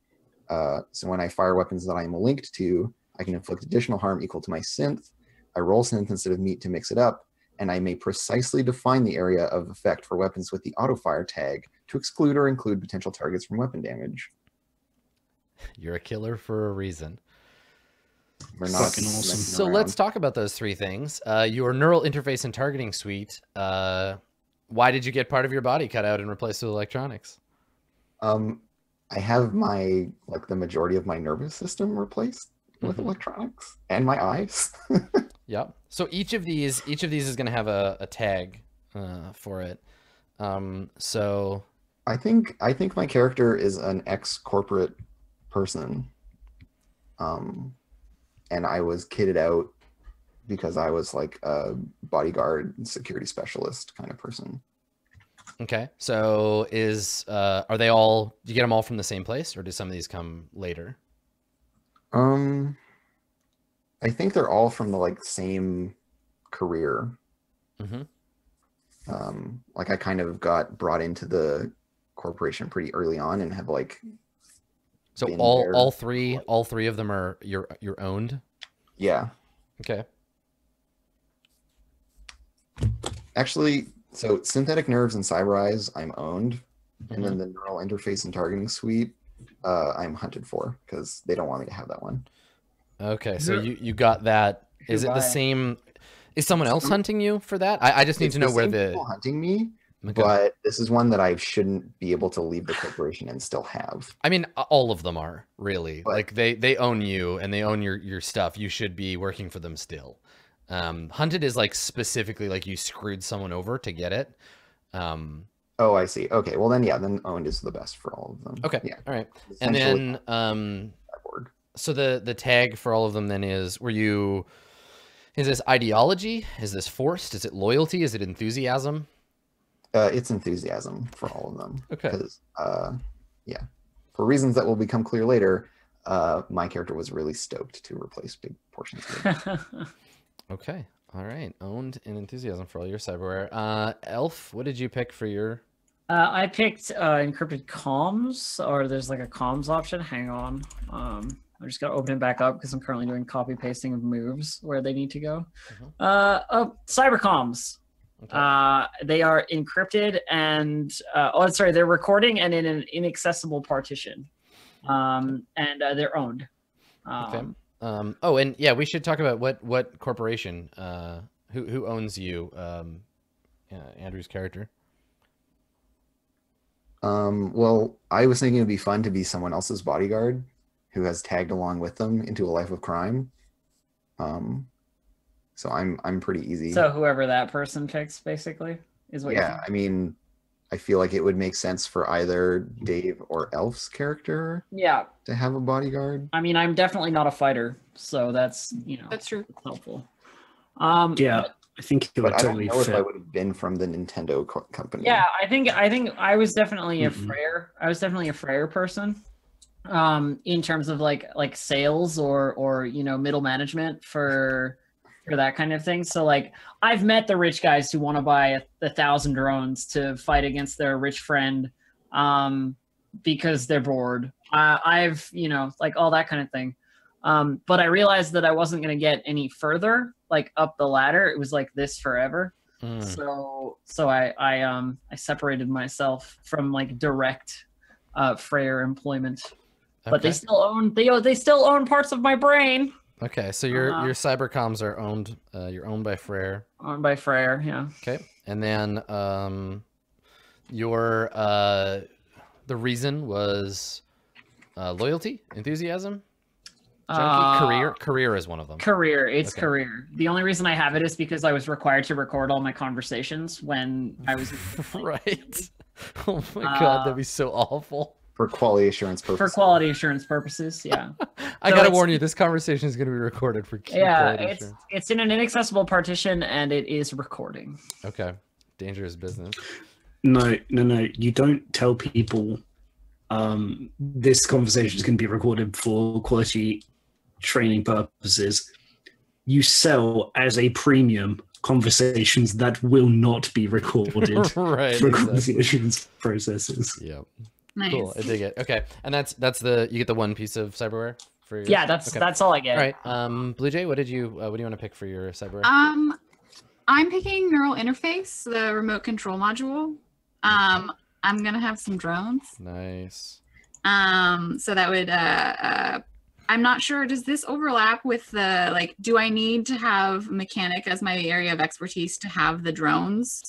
Uh, so when I fire weapons that I am linked to, I can inflict additional harm equal to my synth. I roll synth instead of meat to mix it up, and I may precisely define the area of effect for weapons with the auto fire tag to exclude or include potential targets from weapon damage. You're a killer for a reason. We're not Fucking awesome. messing So let's talk about those three things. Uh, your neural interface and targeting suite. Uh, why did you get part of your body cut out and replaced with electronics? Um, I have my like the majority of my nervous system replaced with Mhm. electronics and my eyes. [laughs] Yep. So each of these, each of these is going to have a, a tag uh, for it. Um, so I think I think my character is an ex corporate person. Um, and I was kitted out because I was like a bodyguard security specialist kind of person. okay. So is uh, are they all? Do you get them all from the same place, or do some of these come later? Um, I think they're all from the like same career. hmm um, like I kind of got brought into the corporation pretty early on and have like So all there. all three all three of them are your your owned. yeah. Okay. Actually, so synthetic nerves and cyber eyes I'm owned, and Mhm. then the neural interface and targeting suite uh, I'm hunted for because they don't want me to have that one. Okay. So you you got that. Is it the same? Is someone else hunting you for that? I, I just need It's to know the where the. hunting me, Okay. but this is one that I shouldn't be able to leave the corporation and still have. I mean, all of them are really But- like they they own you and they own your your stuff. You should be working for them still. Um, hunted is like specifically like you screwed someone over to get it. Um, Oh, I see. Okay, well then, yeah, then owned is the best for all of them. okay, yeah. all right. And then um. So the the tag for all of them then is were you is this ideology is this forced is it loyalty is it enthusiasm Uh, it's enthusiasm for all of them. Okay. Because, uh, yeah, for reasons that will become clear later, uh, my character was really stoked to replace big portions of it. [laughs] okay all right owned and enthusiasm for all your cyberware uh elf what did you pick for your Uh, I picked uh, encrypted comms, or there's like a comms option. Hang on. Um, I just gonna open it back up because I'm currently doing copy pasting of moves where they need to go. Mhm. Uh, oh, cyber comms. okay. Uh, they are encrypted and uh, oh, sorry, they're recording and in an inaccessible partition. Um, and uh, they're owned. Um, Okay. Um, oh, and yeah, we should talk about what what corporation uh, who who owns you, um, uh, Andrew's character. Um, well, I was thinking it'd be fun to be someone else's bodyguard who has tagged along with them into a life of crime. Um, so I'm I'm pretty easy. So whoever that person picks, basically, is what. yeah, I mean, I feel like it would make sense for either Dave or Elf's character yeah. to have a bodyguard. I mean, I'm definitely not a fighter, so that's you know That's true. that's helpful. Um, Yeah, I think it But would I don't totally know if I would have been from the Nintendo co- company. Yeah, I think I think I was definitely a Mhm. Freyr. I was definitely a Freyr person. Um, in terms of like like sales or or you know middle management for for that kind of thing. So like I've met the rich guys who want to buy a, a thousand drones to fight against their rich friend, um, because they're bored. Uh, I've you know like all that kind of thing. Um, but I realized that I wasn't going to get any further, like up the ladder. It was like this forever. Mm, So so I I um I separated myself from like direct uh Freyr employment. But they still own they they still own parts of my brain okay, so your Uh-huh. your cybercoms are owned. Uh, you're owned by Freyr. owned by Freyr, yeah. Okay, and then um, your uh, the reason was uh, loyalty, enthusiasm, Uh, career. Career is one of them. Career, it's Okay. career. The only reason I have it is because I was required to record all my conversations when I was [laughs] right. [laughs] Oh my god, Uh, that'd be so awful. For quality assurance purposes. for quality assurance purposes. Yeah, [laughs] I So gotta warn you, this conversation is going to be recorded for yeah. quality It's assurance. it's in an inaccessible partition and it is recording. Okay, dangerous business. No, no, no. You don't tell people um, this conversation is going to be recorded for quality training purposes. You sell as a premium conversations that will not be recorded [laughs] right. for exactly. quality assurance processes. Yeah. Nice. Cool. I dig it. Okay, and that's that's the you get the one piece of cyberware for your Yeah, that's okay. that's all I get. all right. Um, Blue Jay, what did you uh, what do you want to pick for your cyberware? Um, I'm picking neural interface, the remote control module. Um, I'm gonna have some drones. nice. Um, so that would uh, uh I'm not sure. Does this overlap with the like? Do I need to have mechanic as my area of expertise to have the drones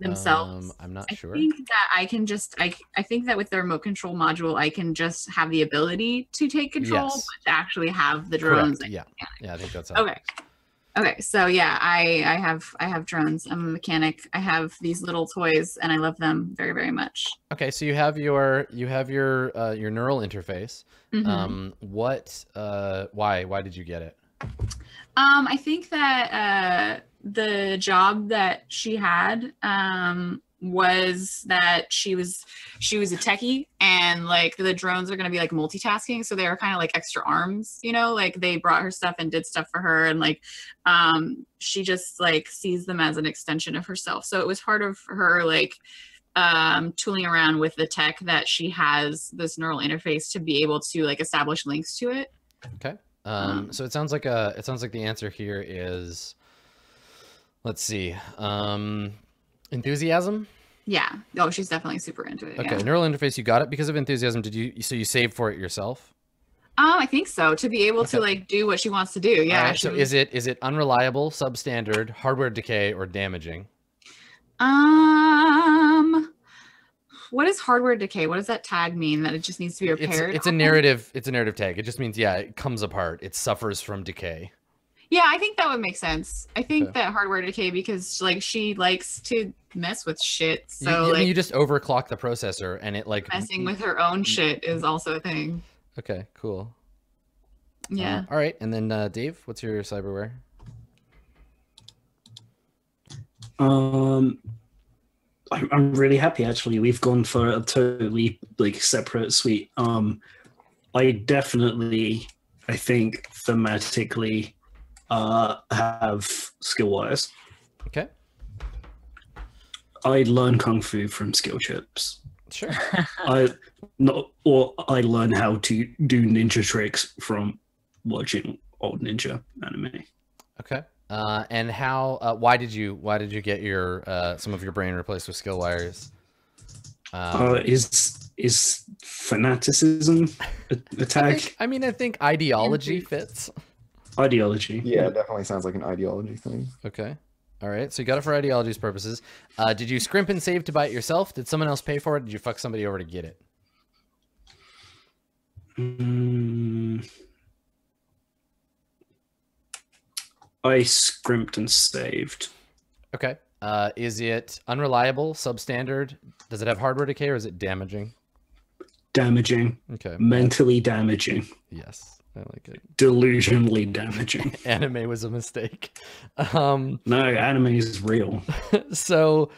themselves? Um, I'm not I sure. think that I can just I I think that with the remote control module I can just have the ability to take control, Yes. but to actually have the drones. Yeah. Yeah, I think that's. Okay. Okay, so yeah, I I have I have drones. I'm a mechanic. I have these little toys, and I love them very very much. Okay, so you have your you have your uh, your neural interface. Mhm. Um, what? Uh, why? Why did you get it? Um, I think that uh, the job that she had um, was that she was she was a techie, and like the drones are gonna be like multitasking, so they were kind of like extra arms, you know. Like they brought her stuff and did stuff for her, and like um, she just like sees them as an extension of herself. So it was part of her like um, tooling around with the tech that she has this neural interface to be able to like establish links to it. Okay. Um, Um, so it sounds like a it sounds like the answer here is let's see. Um enthusiasm. Yeah. Oh, she's definitely super into it. Okay, Yeah. neural interface you got it because of enthusiasm. Did you so you saved for it yourself? Um, I think so. To be able to like do what she wants to do. Yeah. Alright, she so is it is it unreliable, substandard, hardware decay, or damaging? Um, what is hardware decay? What does that tag mean? That it just needs to be repaired? it's a narrative it's a narrative tag. It just means yeah, it comes apart. It suffers from decay. Yeah, I think that would make sense. I think Okay. that hardware decay because like she likes to mess with shit. You- So you, I like mean, you just overclock the processor and it like messing with her own shit is also a thing. Okay, cool. Yeah. Uh, all right, and then uh, Dave, what's your cyberware? Um, I'm, I'm really happy actually. We've gone for a totally like separate suite. Um, I definitely, I think thematically, uh, have skill wires. Okay, I learn kung fu from skill chips. sure. [laughs] I not, or I learn how to do ninja tricks from watching old ninja anime. Okay. Uh, and how? Uh, why did you? Why did you get your uh, some of your brain replaced with skill wires? Um, Uh, is is fanaticism attack? [laughs] tag think, I mean, I think ideology fits. ideology? Yeah, it definitely sounds like an ideology thing. Okay. All right. So you got it for ideology's purposes. Uh, did you scrimp and save to buy it yourself? Did someone else pay for it? Did you fuck somebody over to get it? Mm, I scrimped and saved. Okay. Uh, is it unreliable, substandard? Does it have hardware decay or is it damaging? Damaging, Okay. mentally damaging, Yes, I like it. delusionally damaging. [laughs] Anime was a mistake. Um, No, anime is real. [laughs] so,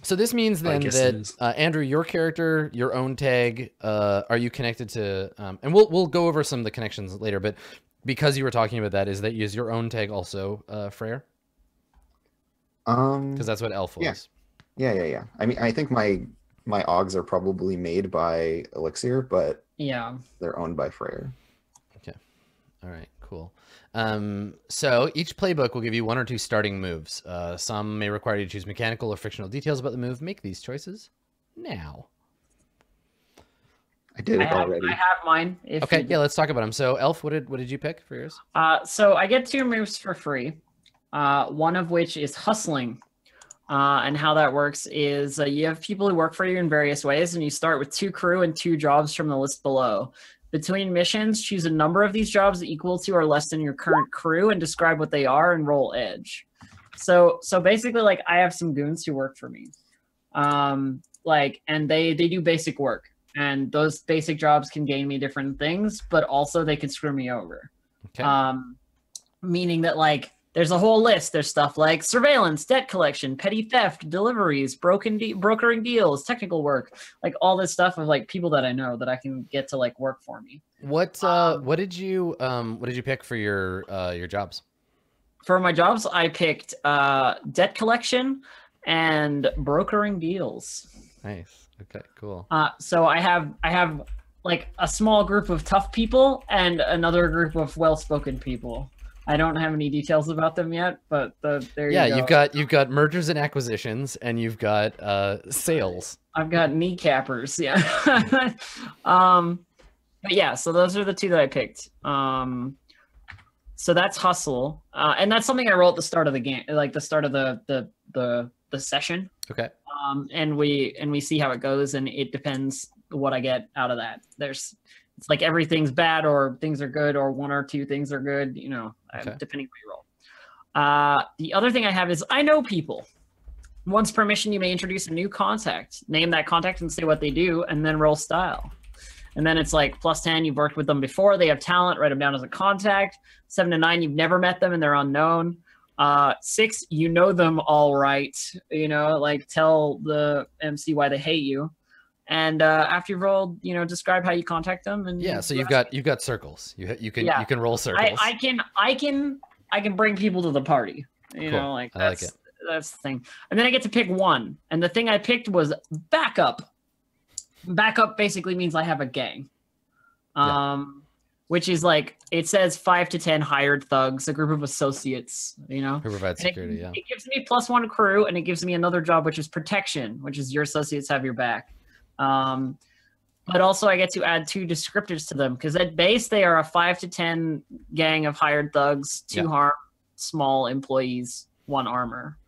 so this means then that uh, Andrew, your character, your own tag, uh, are you connected to? Um, and we'll we'll go over some of the connections later, but because you were talking about that, is that is your own tag also uh, Freyr? Um, Because that's what Elf was. yeah. yeah, yeah, yeah. I mean, I think my my Augs are probably made by Elixir, but Yeah. they're owned by Freyr. Okay, all right, cool. Um, so each playbook will give you one or two starting moves. Uh, some may require you to choose mechanical or fictional details about the move. Make these choices now. I did I it have, already. I have mine. If Okay, you- yeah, let's talk about them. So, Elf, what did what did you pick for yours? Uh, so I get two moves for free. Uh, one of which is hustling. Uh, and how that works is uh, you have people who work for you in various ways, and you start with two crew and two jobs from the list below. Between missions, choose a number of these jobs equal to or less than your current crew, and describe what they are and roll edge. So, so basically, like I have some goons who work for me, um, like, and they they do basic work, and those basic jobs can gain me different things, but also they can screw me over Okay. um, meaning that like there's a whole list. There's stuff like surveillance, debt collection, petty theft, deliveries, broken de- brokering deals, technical work, like all this stuff of like people that I know that I can get to like work for me. what uh, um, what did you um, what did you pick for your uh, your jobs? For my jobs, I picked uh, debt collection and brokering deals. Nice. Okay, cool. Uh, so I have I have like a small group of tough people and another group of well-spoken people. I don't have any details about them yet, but the, there yeah, you go. you've got you've got mergers and acquisitions, and you've got uh, sales. I've got kneecappers, yeah. [laughs] um, but yeah, so those are the two that I picked. Um, so that's hustle, uh, and that's something I roll at the start of the game, like the start of the the the the session. Okay. Um, and we and we see how it goes, and it depends what I get out of that. There's it's like everything's bad or things are good or one or two things are good, you know, uh, Okay. depending what you roll. Uh, the other thing I have is I know people. Once permission, you may introduce a new contact. Name that contact and say what they do, and then roll style. And then it's like plus 10, you've worked with them before, they have talent, write them down as a contact. Seven to nine, you've never met them and they're unknown. Uh, six, you know them all right. You know, like tell the MC why they hate you. And uh, after you've rolled, you know, describe how you contact them. And Yeah, so you've got you've got circles. You you can Yeah. you can roll circles. I, I can I can I can bring people to the party. You Cool. know, like I like that's that's the thing. And then I get to pick one, and the thing I picked was backup. Backup basically means I have a gang. Yeah. Which is like it says five to ten hired thugs, a group of associates. You know, Who provide and it- security? Yeah. It gives me plus one crew, and it gives me another job, which is protection, which is your associates have your back. Um, but also, I get to add two descriptors to them because at base they are a five to ten gang of hired thugs, two Yeah. harm, small employees, one armor.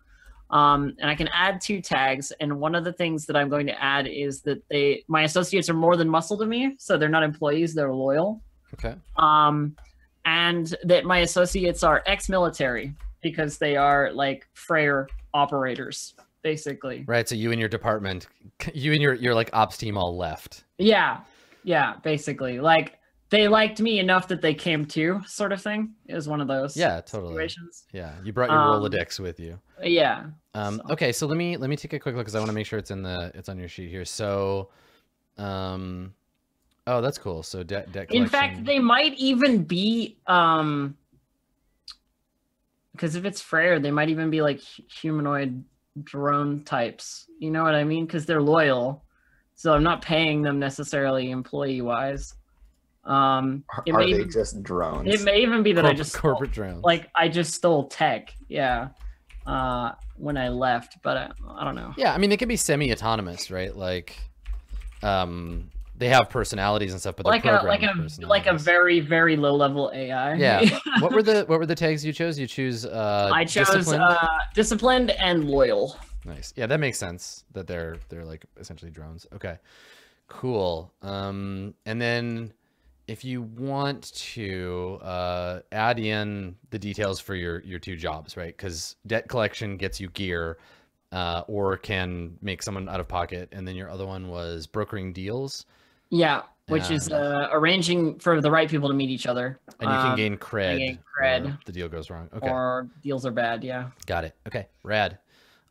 Um, and I can add two tags. And one of the things that I'm going to add is that they my associates are more than muscle to me, so they're not employees; they're loyal Okay. um, and that my associates are ex-military because they are like Freyr operators, basically. Right. So you and your department, [laughs] you and your your like ops team all left. Yeah, yeah, basically. Like they liked me enough that they came too, sort of thing. It was one of those Yeah, totally. situations. Yeah. You brought your Um, Rolodex with you. Yeah. Um, So- okay, so let me let me take a quick look because I want to make sure it's in the it's on your sheet here. So, um, oh, that's cool. So debt debt. In fact, they might even be um because if it's Freyr, they might even be like humanoid drone types. You know what I mean? Because they're loyal. So I'm not paying them necessarily employee wise. Um Are it are may they even, just drones? it may even be that I corporate, just stole- corporate drones. like I just stole tech. Yeah. Uh when I left, but I, I don't know. yeah, I mean they could be semi-autonomous, right? Like, um, they have personalities and stuff, but Like a like a like a very very low level AI. Yeah. [laughs] what were the what were the tags you chose? You choose uh I chose disciplined? uh disciplined and loyal. Nice. Yeah, that makes sense that they're they're like essentially drones. Okay. Cool. Um and then if you want to uh add in the details for your your two jobs, right? Cuz debt collection gets you gear uh or can make someone out of pocket and then your other one was brokering deals Yeah, which is uh, arranging for the right people to meet each other. and you can um, gain cred. gain cred. the deal goes wrong. Okay. or deals are bad. Yeah. Got it. Okay. Rad.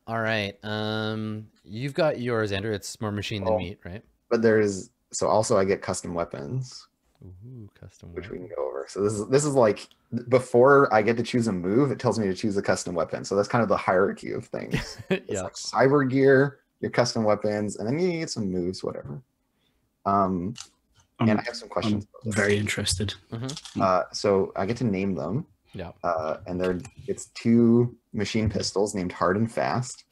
All right. Um you've got yours, Andrew. It's more machine than Oh. meat, right? but there's so also I get custom weapons, Ooh, custom which we can go over. So this is this is like before I get to choose a move, it tells me to choose a custom weapon. So that's kind of the hierarchy of things. [laughs] It's yeah. like cyber gear, your custom weapons, and then you get some moves, whatever. Um, I'm, and I have some I'm questions. about this. very interested. Uh, so I get to name them. Yeah. Uh, and they're it's two machine pistols named Hard and Fast.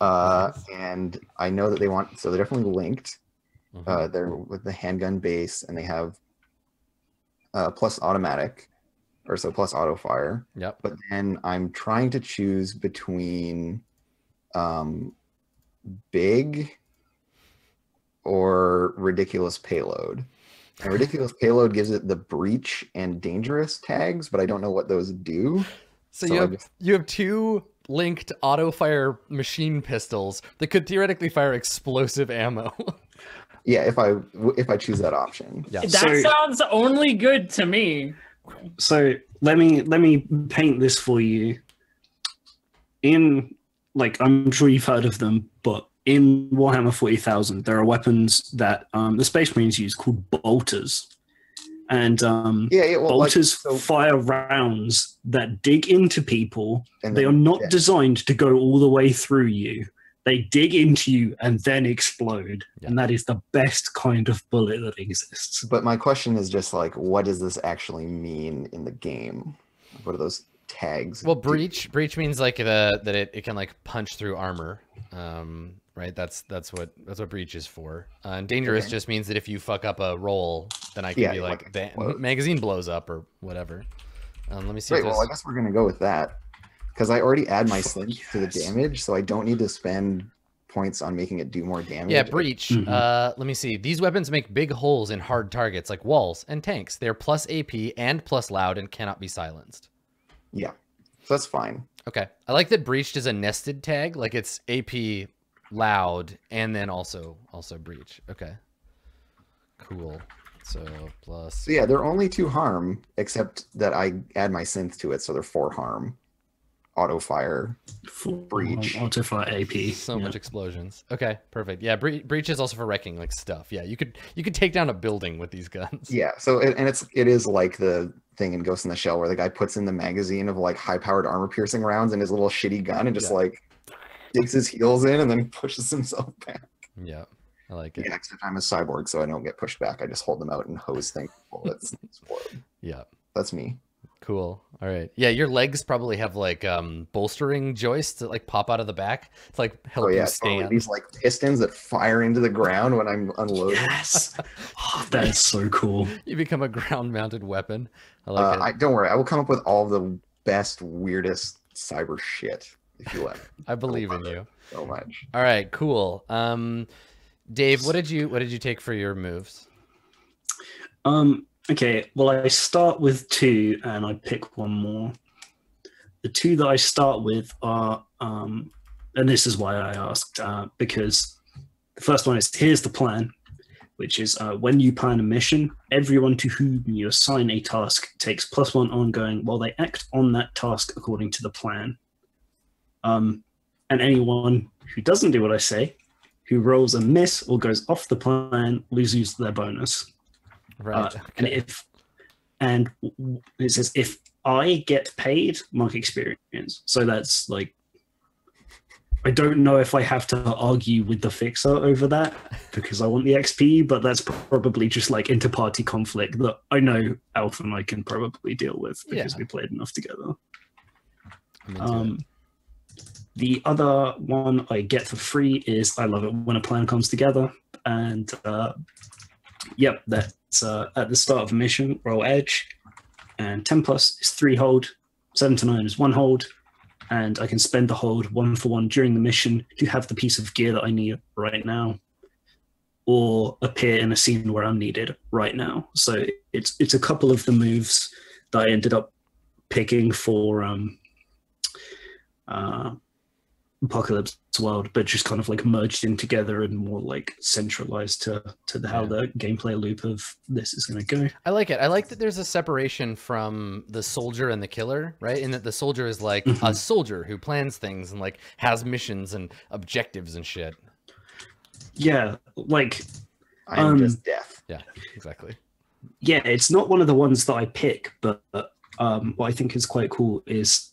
Uh, and I know that they want so they're definitely linked. Mhm. Uh, they're with the handgun base, and they have uh, plus automatic, or so plus auto fire. Yep. But then I'm trying to choose between um, big or ridiculous payload. And ridiculous payload gives it the breach and dangerous tags, but I don't know what those do. So, So you I have just- you have two linked auto fire machine pistols that could theoretically fire explosive ammo. [laughs] Yeah, if I if I choose that option. yeah. That So- sounds only good to me. So let me let me paint this for you. In like I'm sure you've heard of them, but in Warhammer 40,000, there are weapons that um, the Space Marines use called bolters, and um, Yeah, yeah. Well, like, bolters so, fire rounds that dig into people. and They are not yeah. designed to go all the way through you. They dig into you and then explode, Yeah. and that is the best kind of bullet that exists. But my question is just like, what does this actually mean in the game? What are those tags? Well, breach breach means like the that it, it can like punch through armor. Um, right. That's that's what that's what breach is for. Uh, and dangerous Okay. just means that if you fuck up a roll, then I can Yeah, be like like, the explodes. magazine blows up or whatever. Um, let me see. Great. if Well, I guess we're gonna go with that because I already add my synth to the damage, so I don't need to spend points on making it do more damage. Yeah, breach. Mhm. Uh, let me see. These weapons make big holes in hard targets like walls and tanks. They're plus AP and plus loud and cannot be silenced. Yeah, so that's fine. Okay. I like that breached is a nested tag. Like it's AP loud and then also also breach. Okay. Cool. So plus So yeah, they're only two harm, except that I add my synth to it, so they're four harm. auto fire. Full Breach. Auto fire AP. So yeah. much explosions. Okay, perfect. Yeah, bre- breach is also for wrecking like stuff. Yeah, you could you could take down a building with these guns. Yeah. So it, and it's it is like the thing in Ghost in the Shell where the guy puts in the magazine of like high powered armor piercing rounds in his little shitty gun and just Yeah. like digs his heels in and then pushes himself [laughs] back. Yeah, I like it. Yeah, except I'm a cyborg, so I don't get pushed back. I just hold them out and hose things. [laughs] bullets explode. Yeah. That's me. Cool. All right. Yeah, your legs probably have like um bolstering joists that like pop out of the back to like help Oh yeah, you totally. stand. these like pistons that fire into the ground when I'm unloading. Yes. [laughs] Oh, that is so cool. You become a ground mounted weapon. I like Uh, it. I don't worry. I will come up with all the best, weirdest cyber shit if you let me [laughs] I believe in you. so much. All right, cool. Um Dave, what did you what did you take for your moves? Um, okay, well, I start with two and I pick one more. The two that I start with are, um, and this is why I asked, uh, because the first one is here's the plan, which is uh, when you plan a mission, everyone to whom you assign a task takes plus one ongoing while they act on that task according to the plan. Um, and anyone who doesn't do what I say, who rolls a miss or goes off the plan, loses their bonus. Right. Uh, and if and it says if I get paid, mark experience. So that's like I don't know if I have to argue with the fixer over that because I want the XP, but that's probably just like inter-party conflict that I know Alpha and I can probably deal with because Yeah. we played enough together. Um, the other one I get for free is I love it when a plan comes together. And uh, yep, that's uh, at the start of a mission, roll edge. And 10 plus is three hold, 7 to 9 is one hold. And I can spend the hold one for one during the mission to have the piece of gear that I need right now. Or appear in a scene where I'm needed right now. So it's it's a couple of the moves that I ended up picking for um, uh, apocalypse world but just kind of like merged in together and more like centralized to to the, how Yeah. the gameplay loop of this is going to go I like it. I like that there's a separation from the soldier and the killer, right? In that the soldier is like a Mhm. soldier who plans things and like has missions and objectives and shit. yeah like I am Um, just death. Yeah, exactly. yeah it's not one of the ones that i pick but um what i think is quite cool is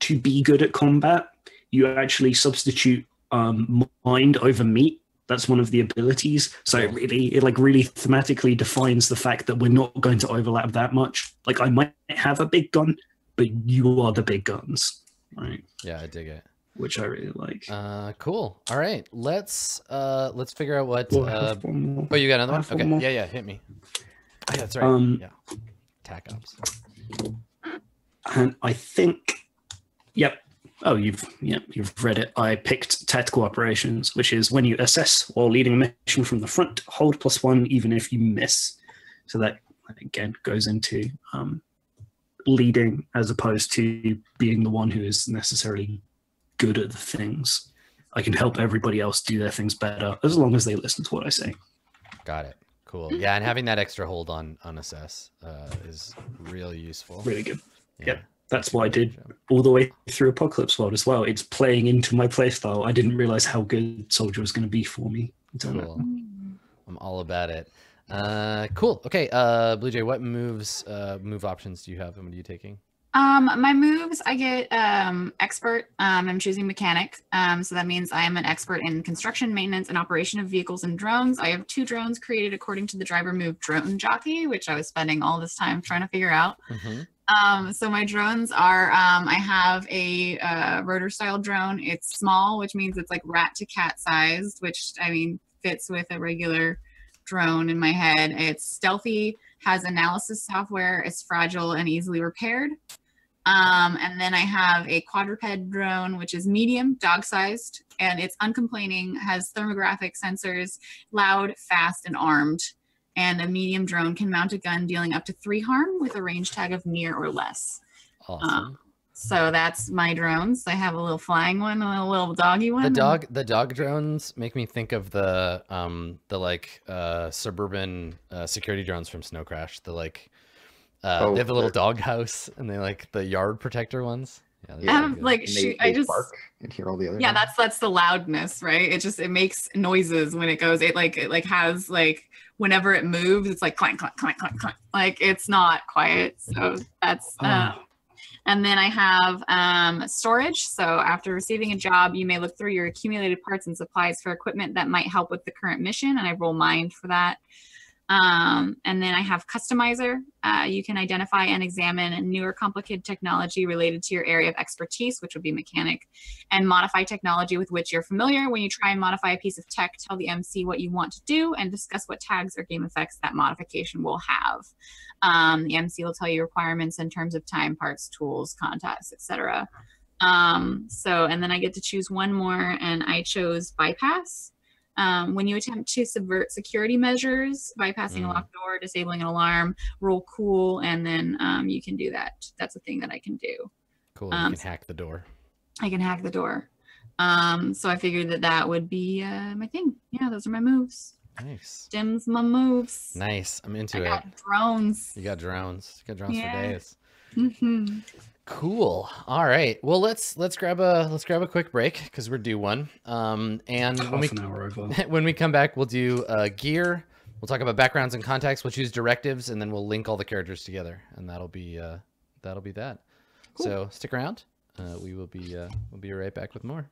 to be good at combat you actually substitute um mind over meat that's one of the abilities so it really it like really thematically defines the fact that we're not going to overlap that much like i might have a big gun but you are the big guns right Yeah, I dig it. which i really like Uh, cool. All right, let's uh let's figure out what. Well, Uh, oh, you got another one? have one Okay. Yeah, yeah. Hit me. Oh, yeah, that's right. Um, yeah. Tac ops. and I think, yep. Oh, you've yeah, you've read it. I picked tactical operations, which is when you assess while leading a mission from the front, hold plus one even if you miss. So that again goes into um, leading as opposed to being the one who is necessarily good at the things. I can help everybody else do their things better as long as they listen to what I say. Got it. Cool. Yeah, and having that extra hold on on assess uh, is really useful. Really good. Yeah. Yep. That's what I did all the way through Apocalypse World as well. It's playing into my playstyle. I didn't realize how good Soldier was going to be for me. until now. Cool. I'm all about it. Uh, cool. Okay. Uh, Blue Jay, what moves, uh, move options do you have, and what are you taking? Um, my moves, I get um, expert. Um, I'm choosing mechanic. Um, so that means I am an expert in construction, maintenance, and operation of vehicles and drones. I have two drones created according to the driver move drone jockey, which I was spending all this time trying to figure out. Mhm. Um, so my drones are, um, I have a uh, rotor style drone. It's small, which means it's like rat to cat sized, which I mean fits with a regular drone in my head. It's stealthy, has analysis software, it's fragile and easily repaired. Um, and then I have a quadruped drone, which is medium, dog sized, and it's uncomplaining, has thermographic sensors, loud, fast, and armed. And a medium drone can mount a gun dealing up to three harm with a range tag of near or less. Awesome. So that's my drones. I have a little flying one, a little, little doggy one. the dog, the dog drones make me think of the um the like uh suburban uh, security drones from Snow Crash. The like Uh, Oh, they have a little the- dog house, and they like the yard protector ones. Yeah, they're Yeah. really Um, like And shoot, they, I just bark and hear all the other. yeah, ones. that's that's the loudness, right? It just it makes noises when it goes. It like it like has like whenever it moves, it's like clank clank clank clank clank. Like it's not quiet. So that's uh, Oh, And then I have um, storage. So after receiving a job, you may look through your accumulated parts and supplies for equipment that might help with the current mission. And I roll mind for that. Um, and then I have customizer. Uh, you can identify and examine newer complicated technology related to your area of expertise, which would be mechanic, and modify technology with which you're familiar. When you try and modify a piece of tech, tell the MC what you want to do and discuss what tags or game effects that modification will have. Um, the MC will tell you requirements in terms of time, parts, tools, contacts, etc. Um, so, and then I get to choose one more, and I chose bypass. Um, when you attempt to subvert security measures, bypassing a Mm. locked door, disabling an alarm, roll cool, and then um, you can do that. That's a thing that I can do. cool. You um, can hack the door. I can hack the door. Um, so I figured that that would be uh, my thing. Yeah, those are my moves. Nice, Dim's my moves. nice. I'm I into it. got drones. You got drones. You got drones Yeah. for days. Mhm. Cool. All right. Well, let's let's grab a let's grab a quick break because we're due one. Um, and when we [laughs] when we come back, we'll do uh, gear. We'll talk about backgrounds and contacts. We'll choose directives, and then we'll link all the characters together, and that'll be uh, that'll be that. So stick around. Uh, we will be uh, we'll be right back with more.